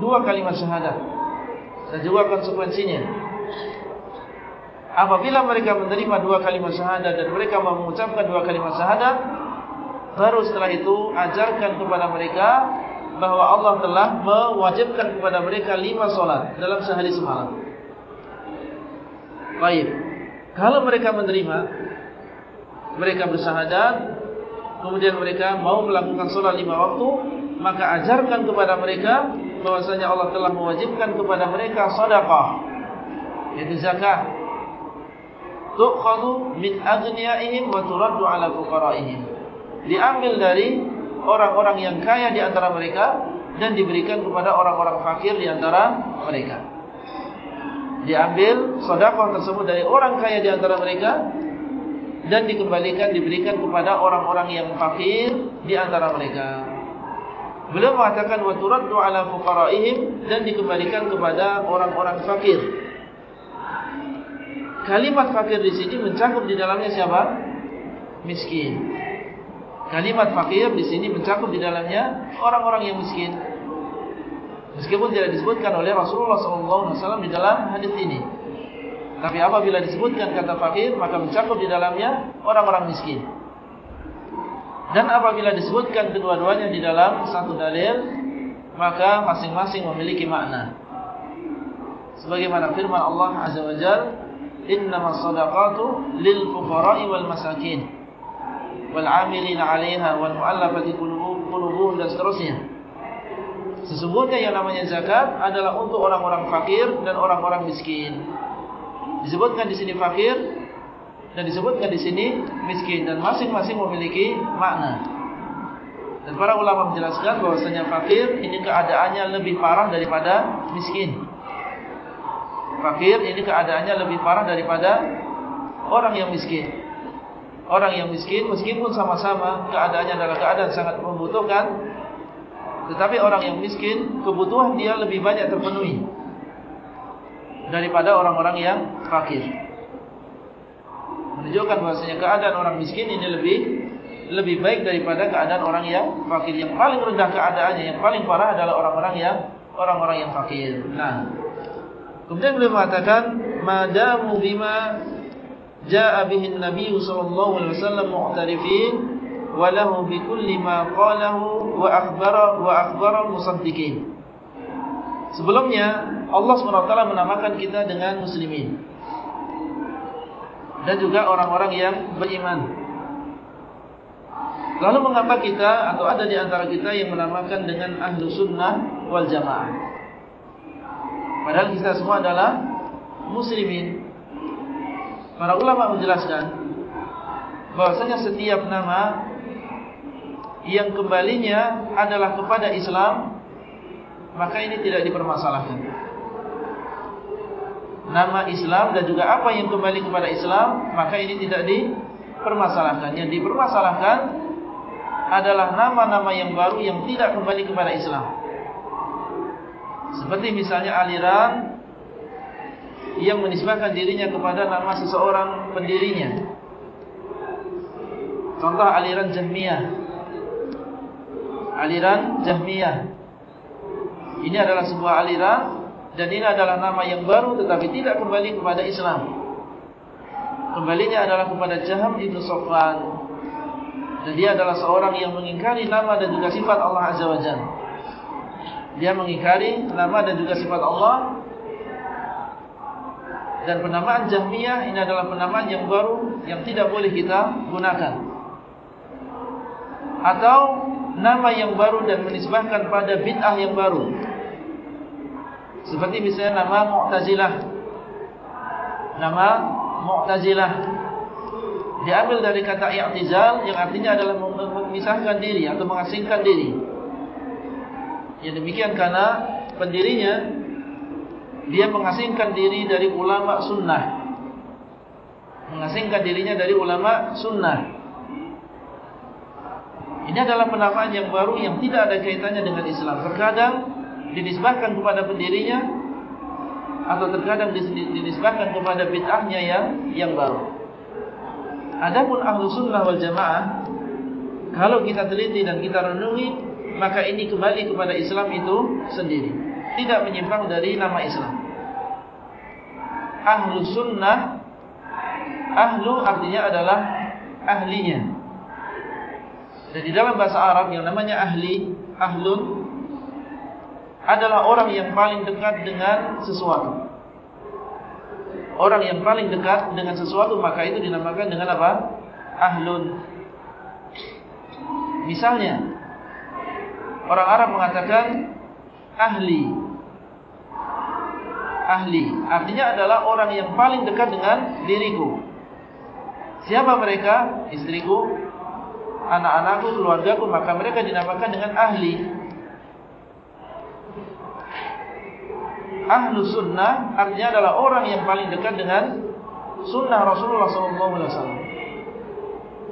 dua kalimat syahadah. Dan juga konsekuensinya. Apabila mereka menerima dua kalimat syahadah dan mereka mengucapkan dua kalimat syahadah, baru setelah itu ajarkan kepada mereka bahawa Allah telah mewajibkan kepada mereka lima solat dalam sehari semalam. Baik, kalau mereka menerima, mereka bersahadat, kemudian mereka mau melakukan solat lima waktu, maka ajarkan kepada mereka bahwasanya Allah telah mewajibkan kepada mereka sedekah, yaitu zakat. Tukhadu min aghniyaihim wa turaddu ala fuqaraihim. Diambil dari orang-orang yang kaya di antara mereka dan diberikan kepada orang-orang fakir di antara mereka. Diambil sedekah tersebut dari orang kaya di antara mereka dan dikembalikan diberikan kepada orang-orang yang fakir di antara mereka. Beliau mengatakan wa turaddu ala fuqaraihim dan dikembalikan kepada orang-orang fakir. Kalimat fakir di sini mencakup di dalamnya siapa? Miskin. Kalimat fakir di sini mencakup di dalamnya orang-orang yang miskin. Meskipun tidak disebutkan oleh Rasulullah SAW di dalam hadis ini. Tapi apabila disebutkan kata fakir, maka mencakup di dalamnya orang-orang miskin. Dan apabila disebutkan kedua-duanya di dalam satu dalil, maka masing-masing memiliki makna. Sebagaimana firman Allah Azza wa Jal, Innama sadaqatu lil fuqara'i wal masakin wal 'amilina 'alaiha wal mu'allafati qulubuhum dan seterusnya. Sesungguhnya yang namanya zakat adalah untuk orang-orang fakir dan orang-orang miskin. Disebutkan di sini fakir dan disebutkan di sini miskin dan masing-masing memiliki makna. Dan para ulama menjelaskan bahwasanya fakir ini keadaannya lebih parah daripada miskin. Fakir ini keadaannya lebih parah daripada orang yang miskin. Orang yang miskin meskipun sama-sama keadaannya adalah keadaan sangat membutuhkan Tetapi orang yang miskin kebutuhan dia lebih banyak terpenuhi Daripada orang-orang yang fakir Menunjukkan bahasanya keadaan orang miskin ini lebih Lebih baik daripada keadaan orang yang fakir. Yang paling rendah keadaannya, yang paling parah adalah orang-orang yang Orang-orang yang fakir. Nah. Kemudian beliau mengatakan Madamu bima jaa bihi an-nabiy sallallahu alaihi wasallam mu'tarifin wa lahu bi kulli ma qalahu wa akhbara wa akhbara musaddiqin Sebelumnya Allah SWT menamakan kita dengan muslimin dan juga orang-orang yang beriman. Lalu mengapa kita atau ada di antara kita yang menamakan dengan ahlu sunnah wal jamaah? Padahal kita semua adalah muslimin. Para ulama menjelaskan bahwasanya setiap nama yang kembalinya adalah kepada Islam maka ini tidak dipermasalahkan. Nama Islam dan juga apa yang kembali kepada Islam maka ini tidak dipermasalahkan. Yang dipermasalahkan adalah nama-nama yang baru yang tidak kembali kepada Islam. Seperti misalnya aliran yang menisbahkan dirinya kepada nama seseorang pendirinya. Contoh aliran Jahmiyah. Aliran Jahmiyah. Ini adalah sebuah aliran dan ini adalah nama yang baru tetapi tidak kembali kepada Islam. Kembalinya adalah kepada Jaham Ibn Sofwan. Dan dia adalah seorang yang mengingkari nama dan juga sifat Allah Azza wa Jalla. Dia mengingkari nama dan juga sifat Allah dan penamaan Jahmiyah ini adalah penamaan yang baru yang tidak boleh kita gunakan. Atau nama yang baru dan menisbahkan pada bid'ah yang baru. Seperti misalnya nama Mu'tazilah. Nama Mu'tazilah diambil dari kata i'tizal yang artinya adalah memisahkan diri atau mengasingkan diri. Yang demikian karena pendirinya dia mengasingkan diri dari ulama sunnah mengasingkan dirinya dari ulama sunnah ini adalah penamaan yang baru yang tidak ada kaitannya dengan Islam terkadang dinisbahkan kepada pendirinya atau terkadang dinisbahkan kepada bid'ahnya yang yang baru. Adapun ahlu sunnah wal jamaah kalau kita teliti dan kita renungi maka ini kembali kepada Islam itu sendiri. Tidak menyimpang dari nama Islam. Ahlu sunnah ahlu artinya adalah ahlinya. Dan di dalam bahasa Arab yang namanya ahli ahlun adalah orang yang paling dekat dengan sesuatu. Orang yang paling dekat dengan sesuatu maka itu dinamakan dengan apa? Ahlun. Misalnya orang Arab mengatakan ahli. Ahli artinya adalah orang yang paling dekat dengan diriku. Siapa mereka? Istriku, anak-anakku, keluargaku, maka mereka dinamakan dengan ahli. Ahlu sunnah artinya adalah orang yang paling dekat dengan sunnah Rasulullah SAW.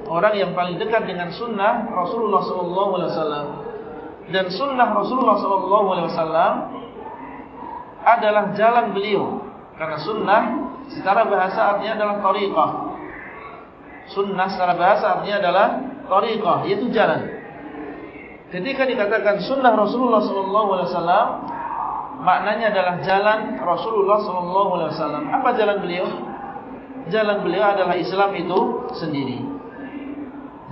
Orang yang paling dekat dengan sunnah Rasulullah SAW. Dan sunnah Rasulullah SAW adalah jalan beliau. Karena sunnah secara bahasa artinya adalah tariqah. Sunnah secara bahasa artinya adalah tariqah, yaitu jalan. Ketika dikatakan sunnah Rasulullah SAW, maknanya adalah jalan Rasulullah SAW. Apa jalan beliau? Jalan beliau adalah Islam itu sendiri.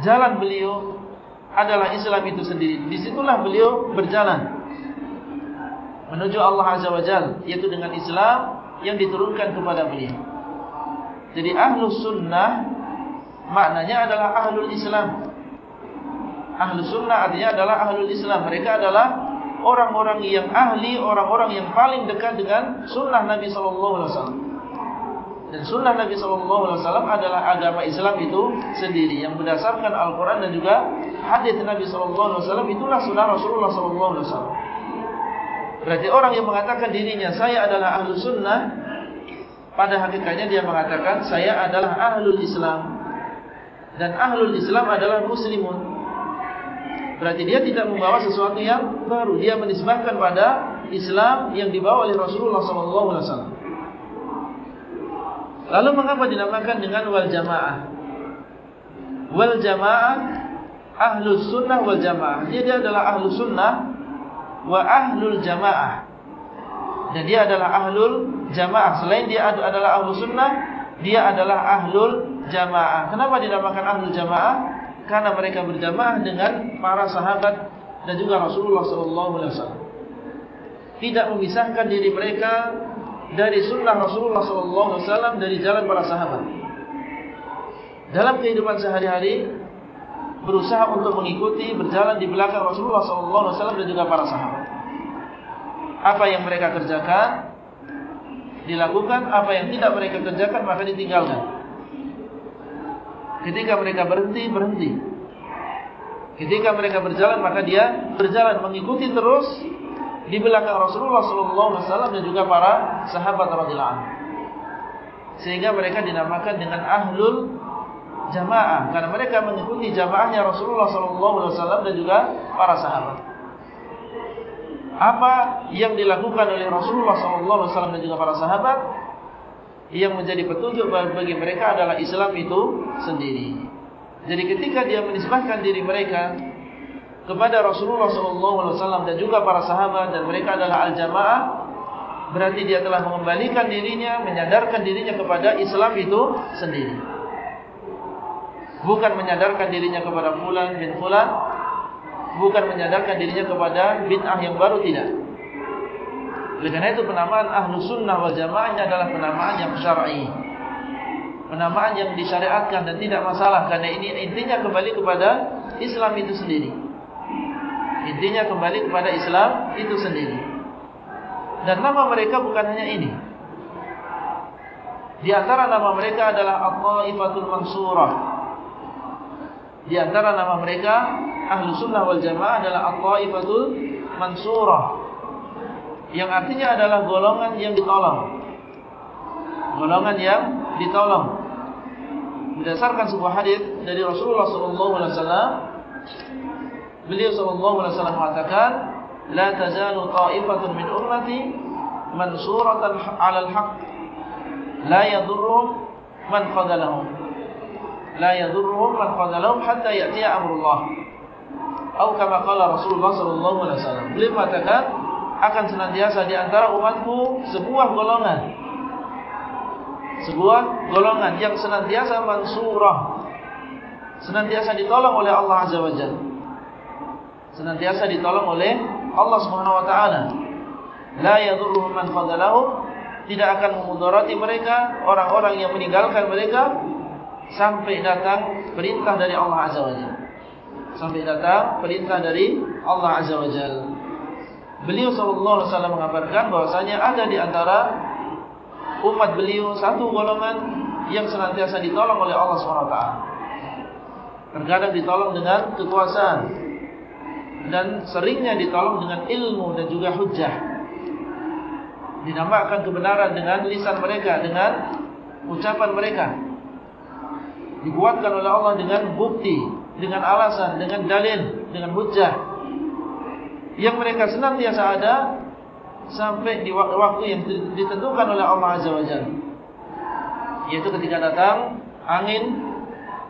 Jalan beliau adalah Islam itu sendiri. Disitulah beliau berjalan menuju Allah Azza wa Jal, yaitu dengan Islam yang diturunkan kepada beliau. Jadi ahlus sunnah maknanya adalah ahlul Islam. Ahlu sunnah artinya adalah ahlul Islam. Mereka adalah orang-orang yang ahli, orang-orang yang paling dekat dengan sunnah Nabi SAW. Dan sunnah Nabi SAW adalah agama Islam itu sendiri. Yang berdasarkan Al-Quran dan juga hadith Nabi SAW. Itulah sunnah Rasulullah SAW. Berarti orang yang mengatakan dirinya saya adalah ahlu sunnah. Pada hakikatnya dia mengatakan saya adalah ahlul Islam. Dan ahlul Islam adalah muslimun. Berarti dia tidak membawa sesuatu yang baru. Dia menisbahkan pada Islam yang dibawa oleh Rasulullah SAW. Lalu mengapa dinamakan dengan wal jamaah? Wal jamaah ahlus sunnah wal jamaah. Dia, dia adalah ahlus sunnah wa ahlul jamaah. Dan dia adalah ahlul jamaah. Selain dia adalah ahlus sunnah, dia adalah ahlul jamaah. Kenapa dinamakan ahlul jamaah? Karena mereka berjamaah dengan para sahabat dan juga Rasulullah SAW. Tidak memisahkan diri mereka dari sunnah Rasulullah SAW dari jalan para sahabat. Dalam kehidupan sehari-hari berusaha untuk mengikuti berjalan di belakang Rasulullah SAW dan juga para sahabat. Apa yang mereka kerjakan dilakukan, apa yang tidak mereka kerjakan maka ditinggalkan. Ketika mereka berhenti, berhenti. Ketika mereka berjalan, maka dia berjalan mengikuti terus di belakang Rasulullah SAW dan juga para sahabat radhiyallahu anhu. Sehingga mereka dinamakan dengan ahlul jamaah karena mereka mengikuti jamaahnya Rasulullah SAW dan juga para sahabat. Apa yang dilakukan oleh Rasulullah SAW dan juga para sahabat yang menjadi petunjuk bagi mereka adalah Islam itu sendiri. Jadi ketika dia menisbahkan diri mereka kepada Rasulullah SAW dan juga para sahabat dan mereka adalah al-jamaah, berarti dia telah mengembalikan dirinya, menyadarkan dirinya kepada Islam itu sendiri. Bukan menyadarkan dirinya kepada fulan bin fulan, bukan menyadarkan dirinya kepada bid'ah yang baru tidak. Oleh karena itu penamaan ahlu sunnah wal jamaahnya adalah penamaan yang syar'i. Penamaan yang disyariatkan dan tidak masalah. Karena ini intinya kembali kepada Islam itu sendiri. Intinya kembali kepada Islam itu sendiri. Dan nama mereka bukan hanya ini. Di antara nama mereka adalah At-Ta'ifatul Mansurah. Di antara nama mereka Ahlu Sunnah wal Jamaah adalah At-Ta'ifatul Mansurah yang artinya adalah golongan yang ditolong. Golongan yang ditolong. Berdasarkan sebuah hadis dari Rasulullah SAW, beliau SAW mengatakan, لا تزال طائفة من أمتي منصورة على الحق لا يضرهم من خذلهم لا يضرهم من خذلهم حتى يأتي أمر الله أو كما قال رسول الله صلى الله عليه وسلم beliau mengatakan akan senantiasa di antara umatku sebuah golongan. Sebuah golongan yang senantiasa mansurah. Senantiasa ditolong oleh Allah Azza wa Jalla. Senantiasa ditolong oleh Allah Subhanahu wa taala. La yadurruhum man khadalahum tidak akan memudarati mereka orang-orang yang meninggalkan mereka sampai datang perintah dari Allah Azza wa Jalla. Sampai datang perintah dari Allah Azza wa Jalla beliau sallallahu alaihi wasallam mengabarkan bahwasanya ada di antara umat beliau satu golongan yang senantiasa ditolong oleh Allah taala terkadang ditolong dengan kekuasaan dan seringnya ditolong dengan ilmu dan juga hujjah dinamakan kebenaran dengan lisan mereka, dengan ucapan mereka. Dikuatkan oleh Allah dengan bukti, dengan alasan, dengan dalil, dengan hujah. Yang mereka senantiasa ada sampai di waktu yang ditentukan oleh Allah Azza wa Jalla. Yaitu ketika datang angin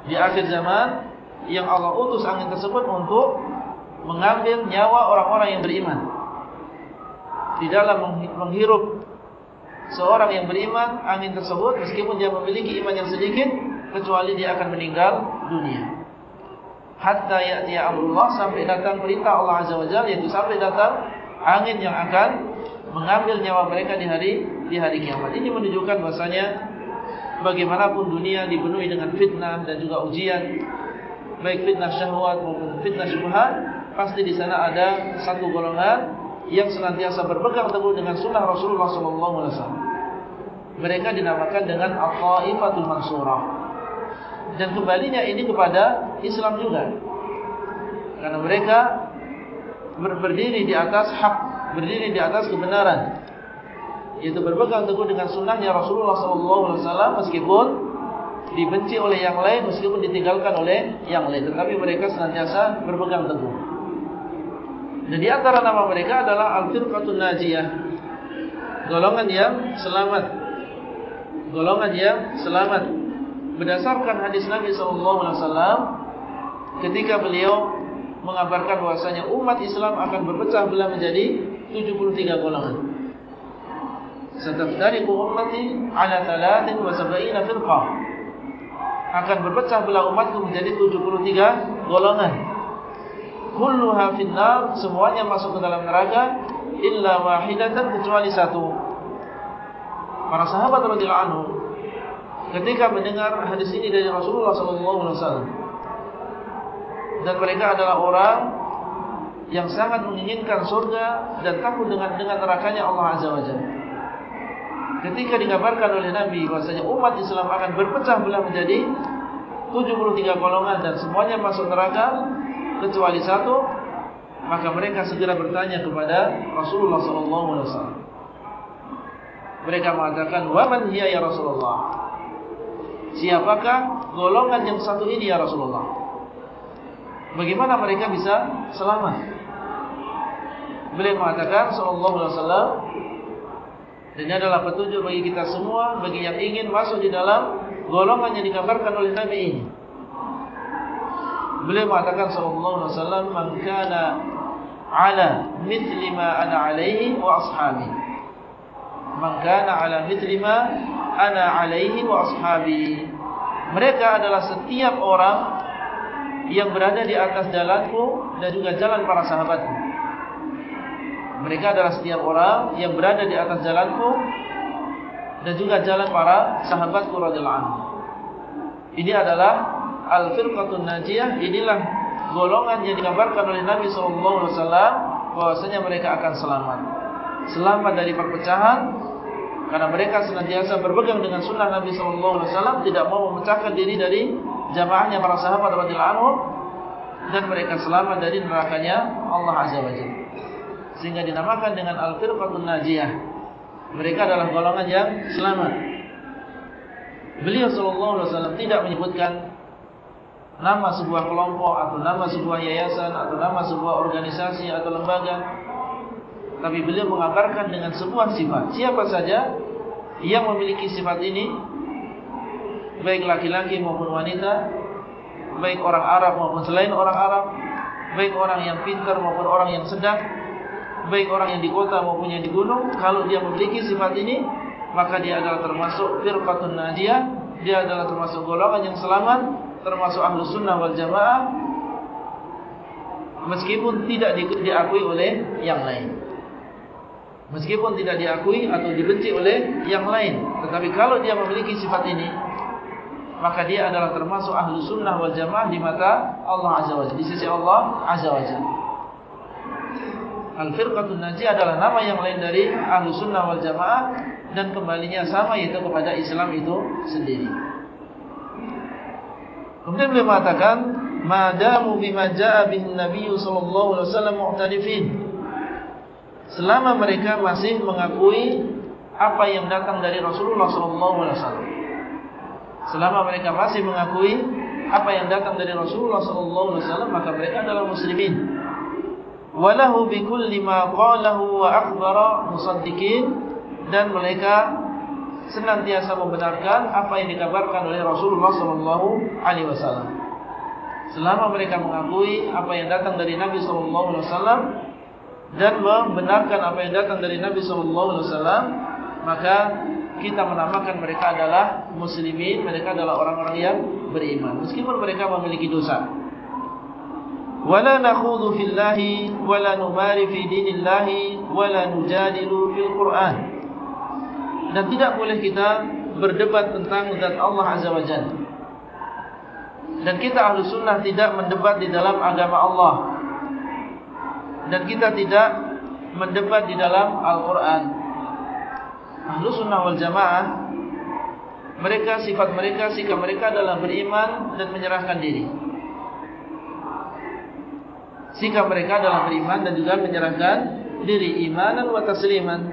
di akhir zaman yang Allah utus angin tersebut untuk mengambil nyawa orang-orang yang beriman di dalam menghirup seorang yang beriman angin tersebut meskipun dia memiliki iman yang sedikit kecuali dia akan meninggal dunia hatta ya'ti Allah sampai datang perintah Allah azza wajalla yaitu sampai datang angin yang akan mengambil nyawa mereka di hari di hari kiamat ini menunjukkan bahasanya bagaimanapun dunia dipenuhi dengan fitnah dan juga ujian baik fitnah syahwat maupun fitnah syubhat pasti di sana ada satu golongan yang senantiasa berpegang teguh dengan sunnah Rasulullah SAW. Mereka dinamakan dengan Al-Qa'ifatul Mansurah. Dan kembalinya ini kepada Islam juga. Karena mereka berdiri di atas hak, berdiri di atas kebenaran. Yaitu berpegang teguh dengan sunnahnya Rasulullah SAW meskipun dibenci oleh yang lain, meskipun ditinggalkan oleh yang lain. Tetapi mereka senantiasa berpegang teguh. Dan di antara nama mereka adalah Al-Firqatun Najiyah. Golongan yang selamat. Golongan yang selamat. Berdasarkan hadis Nabi SAW, ketika beliau mengabarkan bahwasanya umat Islam akan berpecah belah menjadi 73 golongan. Sataftariqu ummati ala 73 firqah. Akan berpecah belah umatku menjadi 73 golongan kulluha finnar semuanya masuk ke dalam neraka illa wahidatan kecuali satu para sahabat radhiyallahu anhu ketika mendengar hadis ini dari Rasulullah wasallam dan mereka adalah orang yang sangat menginginkan surga dan takut dengan dengan nerakanya Allah azza wajalla ketika dikabarkan oleh Nabi bahwasanya umat Islam akan berpecah belah menjadi 73 golongan dan semuanya masuk neraka kecuali satu maka mereka segera bertanya kepada Rasulullah wasallam. Mereka mengatakan wa man hiya ya Rasulullah siapakah golongan yang satu ini ya Rasulullah bagaimana mereka bisa selamat beliau mengatakan sallallahu alaihi wasallam ini adalah petunjuk bagi kita semua bagi yang ingin masuk di dalam golongan yang dikabarkan oleh Nabi ini Beliau mengatakan sallallahu alaihi wasallam man kana ala mithli ma ana alaihi wa ashabi. Man kana ala mithli ma ana alaihi wa ashabi. Mereka adalah setiap orang yang berada di atas jalanku dan juga jalan para sahabatku. Mereka adalah setiap orang yang berada di atas jalanku dan juga jalan para sahabatku radhiyallahu anhu. Ini adalah Al-Firqatun Najiyah inilah golongan yang dikabarkan oleh Nabi SAW bahwasanya mereka akan selamat. Selamat dari perpecahan karena mereka senantiasa berpegang dengan sunnah Nabi SAW tidak mau memecahkan diri dari jamaahnya para sahabat dan mereka selamat dari nerakanya Allah Azza wa Jalla. Sehingga dinamakan dengan Al-Firqatun Najiyah. Mereka adalah golongan yang selamat. Beliau SAW tidak menyebutkan nama sebuah kelompok atau nama sebuah yayasan atau nama sebuah organisasi atau lembaga tapi beliau mengabarkan dengan sebuah sifat. Siapa saja yang memiliki sifat ini baik laki-laki maupun wanita baik orang Arab maupun selain orang Arab baik orang yang pintar maupun orang yang sedang baik orang yang di kota maupun yang di gunung kalau dia memiliki sifat ini maka dia adalah termasuk firqatun najiyah dia adalah termasuk golongan yang selamat termasuk ahlu sunnah wal jamaah meskipun tidak diakui oleh yang lain Meskipun tidak diakui atau dibenci oleh yang lain Tetapi kalau dia memiliki sifat ini Maka dia adalah termasuk ahlu sunnah wal jamaah di mata Allah Azza wa Jalla. Di sisi Allah Azza wa Jalla. Al-Firqatul Najih adalah nama yang lain dari ahlu sunnah wal jamaah Dan kembalinya sama yaitu kepada Islam itu sendiri. Kemudian beliau mengatakan Madamu bima ja'a bin Nabi sallallahu alaihi wasallam mu'tadifin selama mereka masih mengakui apa yang datang dari Rasulullah SAW. Selama mereka masih mengakui apa yang datang dari Rasulullah SAW, maka mereka adalah muslimin. Walahu bikulli ma qalahu wa akhbara musaddiqin dan mereka senantiasa membenarkan apa yang dikabarkan oleh Rasulullah SAW. Selama mereka mengakui apa yang datang dari Nabi SAW, dan membenarkan apa yang datang dari Nabi SAW, maka kita menamakan mereka adalah muslimin, mereka adalah orang-orang yang beriman, meskipun mereka memiliki dosa. Wala nakhudhu fillahi, wala numari fi dinillahi, wala nujadilu fil Quran. Dan tidak boleh kita berdebat tentang zat Allah Azza wa Jalla. Dan kita ahlu sunnah tidak mendebat di dalam agama Allah dan kita tidak mendebat di dalam Al-Quran. Ahlu sunnah wal jamaah, mereka sifat mereka, sikap mereka adalah beriman dan menyerahkan diri. Sikap mereka adalah beriman dan juga menyerahkan diri, imanan wa tasliman.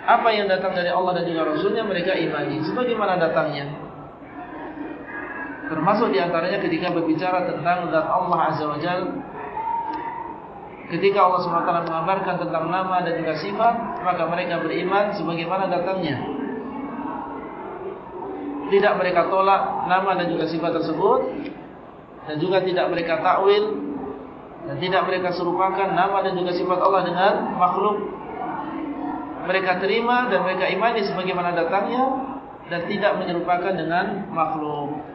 Apa yang datang dari Allah dan juga Rasulnya mereka imani. Sebagaimana datangnya. Termasuk diantaranya ketika berbicara tentang zat Allah Azza wa Jalla Ketika Allah SWT mengabarkan tentang nama dan juga sifat Maka mereka beriman sebagaimana datangnya. Tidak mereka tolak nama dan juga sifat tersebut Dan juga tidak mereka takwil Dan tidak mereka serupakan nama dan juga sifat Allah dengan makhluk. Mereka terima dan mereka imani sebagaimana datangnya Dan tidak menyerupakan dengan makhluk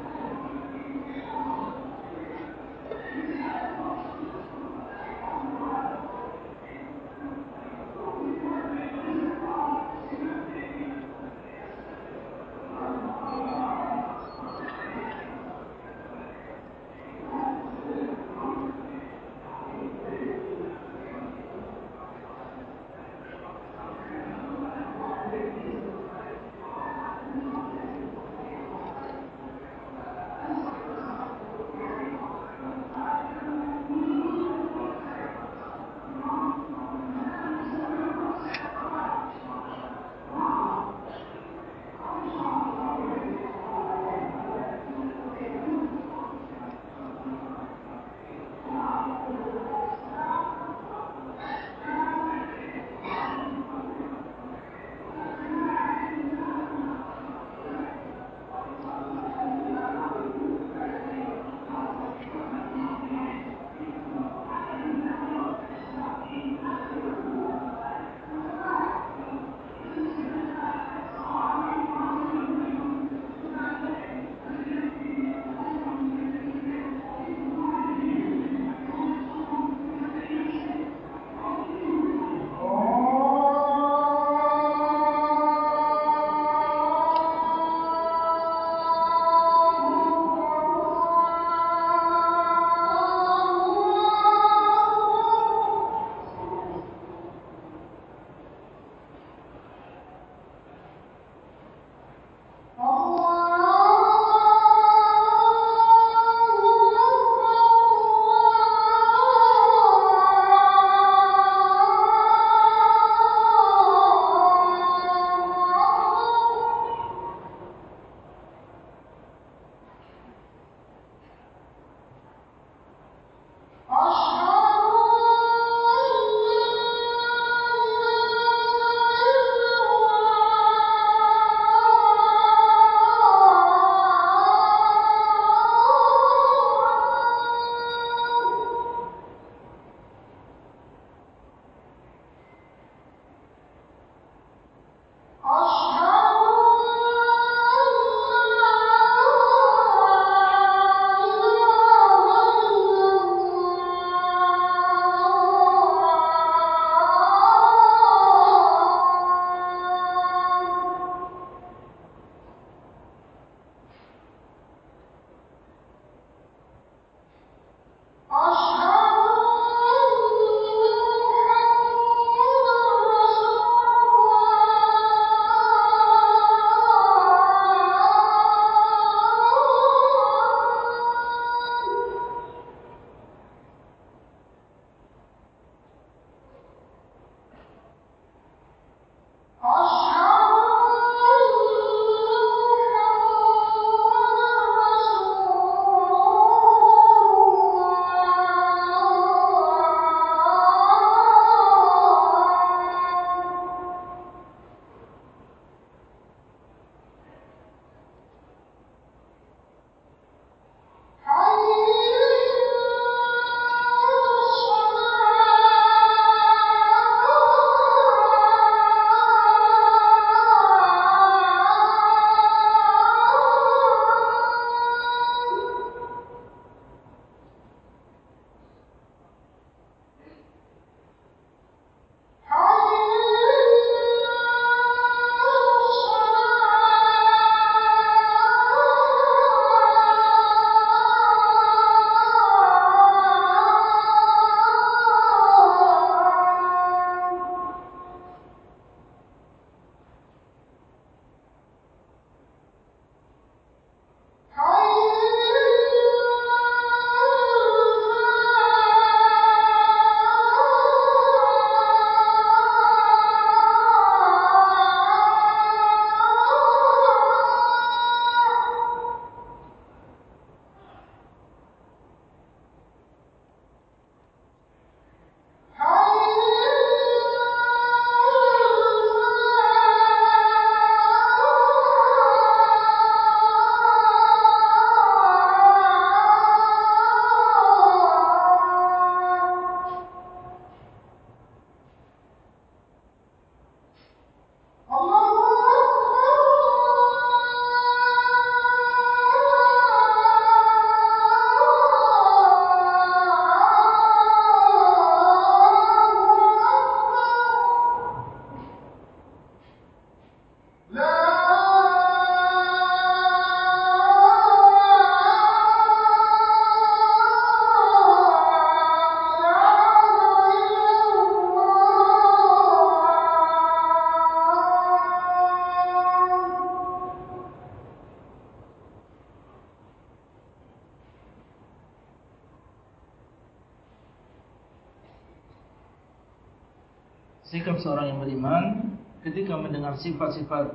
beriman ketika mendengar sifat-sifat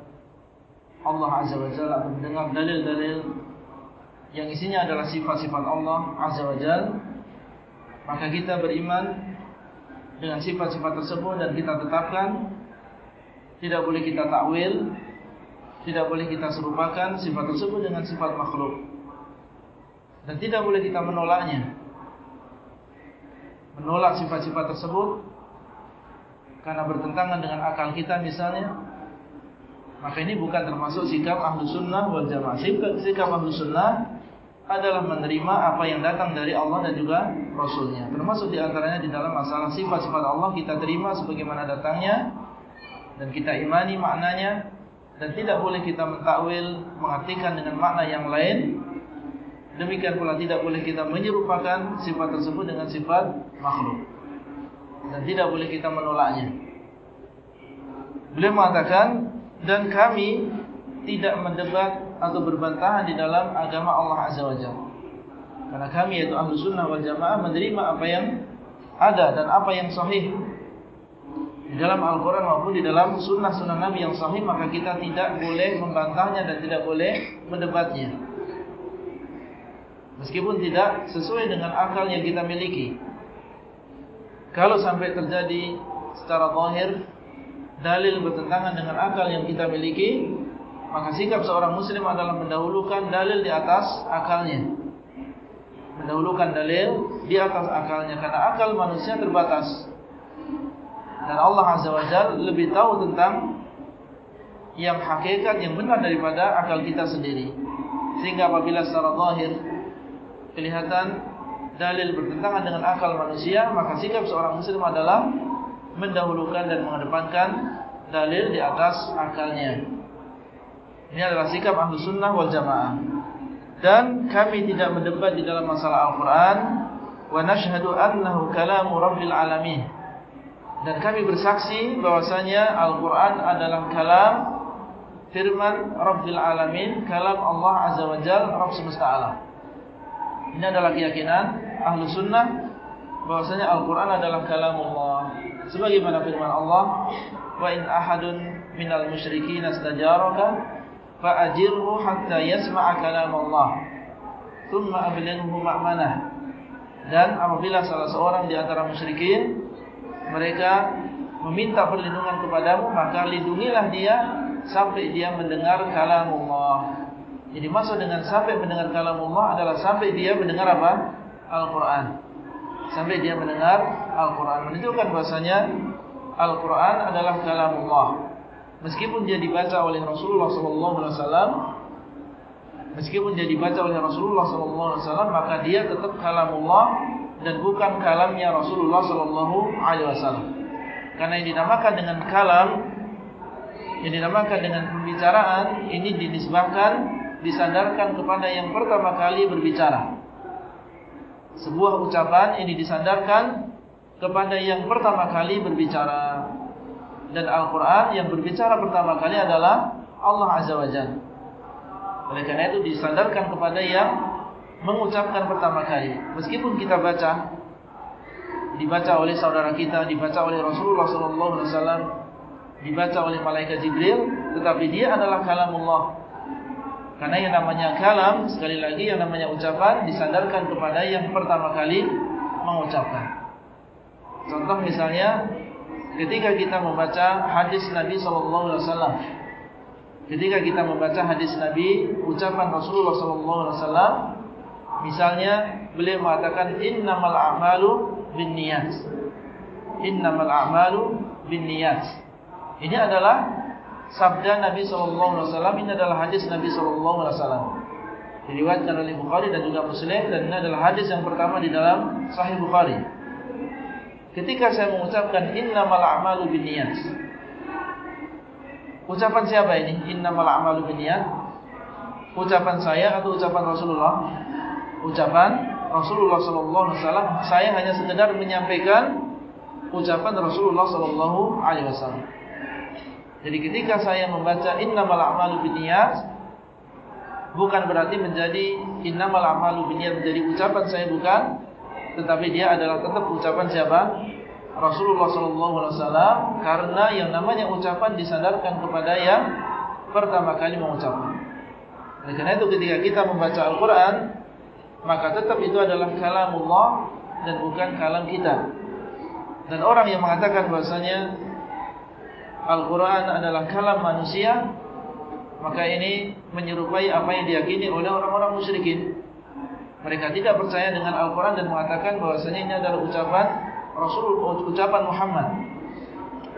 Allah Azza wa Jalla atau mendengar dalil-dalil yang isinya adalah sifat-sifat Allah Azza wa Jalla maka kita beriman dengan sifat-sifat tersebut dan kita tetapkan tidak boleh kita takwil tidak boleh kita serupakan sifat tersebut dengan sifat makhluk. Dan tidak boleh kita menolaknya. Menolak sifat-sifat tersebut karena bertentangan dengan akal kita misalnya maka ini bukan termasuk sikap ahlu sunnah wal jamaah. Sikap, ahlu sunnah adalah menerima apa yang datang dari Allah dan juga Rasulnya. Termasuk diantaranya di dalam masalah sifat-sifat Allah kita terima sebagaimana datangnya dan kita imani maknanya dan tidak boleh kita mentakwil mengartikan dengan makna yang lain. Demikian pula tidak boleh kita menyerupakan sifat tersebut dengan sifat makhluk dan tidak boleh kita menolaknya. Beliau mengatakan dan kami tidak mendebat atau berbantahan di dalam agama Allah Azza wa Jalla. Karena kami yaitu ahlu sunnah wal jamaah menerima apa yang ada dan apa yang sahih di dalam Al-Quran maupun di dalam sunnah-sunnah Nabi yang sahih maka kita tidak boleh membantahnya dan tidak boleh mendebatnya. Meskipun tidak sesuai dengan akal yang kita miliki. Kalau sampai terjadi secara zahir dalil bertentangan dengan akal yang kita miliki, maka sikap seorang muslim adalah mendahulukan dalil di atas akalnya. Mendahulukan dalil di atas akalnya karena akal manusia terbatas. Dan Allah Azza wa Jalla lebih tahu tentang yang hakikat yang benar daripada akal kita sendiri. Sehingga apabila secara zahir kelihatan dalil bertentangan dengan akal manusia, maka sikap seorang muslim adalah mendahulukan dan mengedepankan dalil di atas akalnya. Ini adalah sikap ahlu sunnah wal jamaah. Dan kami tidak mendebat di dalam masalah Al-Quran. Wa nashhadu annahu kalamu rabbil alamin. Dan kami bersaksi bahwasanya Al-Quran adalah kalam firman rabbil alamin. Kalam Allah Azza wa Jal, Rabb semesta alam. Ini adalah keyakinan ahlu sunnah bahwasanya Al-Quran adalah kalamullah sebagaimana firman Allah wa in ahadun minal musyrikin astajaraka fa'ajirhu hatta yasma'a kalamullah thumma ablighu ma'manah. Dan apabila salah seorang di antara musyrikin mereka meminta perlindungan kepadamu maka lindungilah dia sampai dia mendengar kalamullah. Jadi maksud dengan sampai mendengar kalamullah adalah sampai dia mendengar apa? Al-Quran Sampai dia mendengar Al-Quran. Menunjukkan bahasanya Al-Quran adalah kalamullah. Meskipun dia dibaca oleh Rasulullah SAW Meskipun dia dibaca oleh Rasulullah SAW Maka dia tetap kalamullah Dan bukan kalamnya Rasulullah SAW Karena yang dinamakan dengan kalam Yang dinamakan dengan pembicaraan Ini dinisbahkan Disandarkan kepada yang pertama kali berbicara sebuah ucapan ini disandarkan kepada yang pertama kali berbicara. Dan Al-Quran yang berbicara pertama kali adalah Allah Azza wa Jalla. Oleh karena itu disandarkan kepada yang mengucapkan pertama kali. Meskipun kita baca dibaca oleh saudara kita dibaca oleh Rasulullah SAW dibaca oleh Malaikat Jibril tetapi dia adalah kalamullah karena yang namanya kalam, sekali lagi yang namanya ucapan disandarkan kepada yang pertama kali mengucapkan. Contoh misalnya, ketika kita membaca hadis Nabi SAW. Ketika kita membaca hadis Nabi, ucapan Rasulullah SAW. Misalnya, beliau mengatakan, Innamal a'malu bin niyat. Innamal a'malu bin niyat. Ini adalah sabda Nabi SAW ini adalah hadis Nabi SAW diriwayatkan oleh Bukhari dan juga Muslim dan ini adalah hadis yang pertama di dalam Sahih Bukhari. Ketika saya mengucapkan innamal a'malu binniyat. Ucapan siapa ini? Innamal a'malu binniyat. Ucapan saya atau ucapan Rasulullah? Ucapan Rasulullah SAW saya hanya sekedar menyampaikan ucapan Rasulullah SAW jadi ketika saya membaca innamal a'malu binniyat bukan berarti menjadi innamal a'malu binniyat menjadi ucapan saya bukan tetapi dia adalah tetap ucapan siapa? Rasulullah SAW karena yang namanya ucapan disandarkan kepada yang pertama kali mengucapkan. Oleh karena itu ketika kita membaca Al-Quran maka tetap itu adalah kalamullah dan bukan kalam kita. Dan orang yang mengatakan bahasanya Al-Quran adalah kalam manusia maka ini menyerupai apa yang diyakini oleh orang-orang musyrikin. Mereka tidak percaya dengan Al-Quran dan mengatakan bahwasanya ini adalah ucapan Rasul, ucapan Muhammad.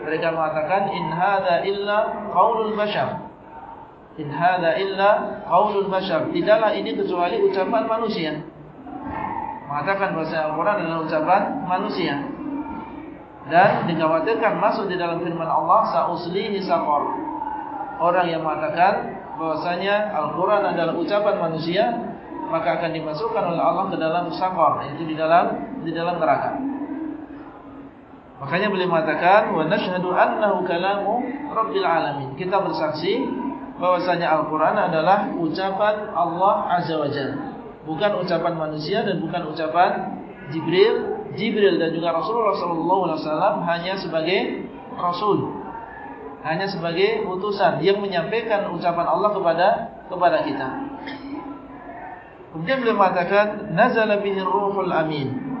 Mereka mengatakan in hadza illa qaulul bashar. In hadza illa qaulul bashar. Tidaklah ini kecuali ucapan manusia. Mengatakan bahwa Al-Quran adalah ucapan manusia. Dan dikhawatirkan masuk di dalam firman Allah sa'uslihi saqar. Orang yang mengatakan bahwasanya Al-Quran adalah ucapan manusia maka akan dimasukkan oleh Allah ke dalam sakor, yaitu di dalam di dalam neraka. Makanya beliau mengatakan wa nashhadu annahu kalamu rabbil alamin. Kita bersaksi bahwasanya Al-Qur'an adalah ucapan Allah Azza wa Jalla. Bukan ucapan manusia dan bukan ucapan Jibril. Jibril dan juga Rasulullah wasallam hanya sebagai rasul. Hanya sebagai utusan yang menyampaikan ucapan Allah kepada kepada kita. Kemudian beliau mengatakan nazala bihi ruhul amin.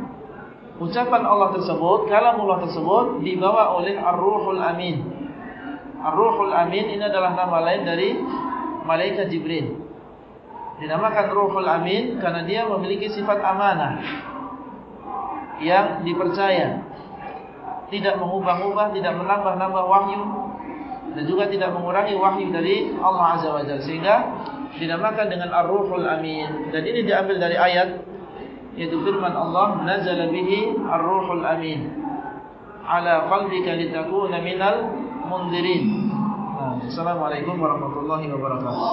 Ucapan Allah tersebut, kalam Allah tersebut dibawa oleh Ar-Ruhul Amin. Ar-Ruhul Amin ini adalah nama lain dari malaikat Jibril. Dinamakan Ruhul Amin karena dia memiliki sifat amanah yang dipercaya. Tidak mengubah-ubah, tidak menambah-nambah wahyu dan juga tidak mengurangi wahyu dari Allah Azza wa Jalla. Sehingga dinamakan dengan Ar-Ruhul Amin. Dan ini diambil dari ayat yaitu firman Allah nazala bihi Ar-Ruhul Amin ala qalbika litakuna minal mundirin Assalamualaikum warahmatullahi wabarakatuh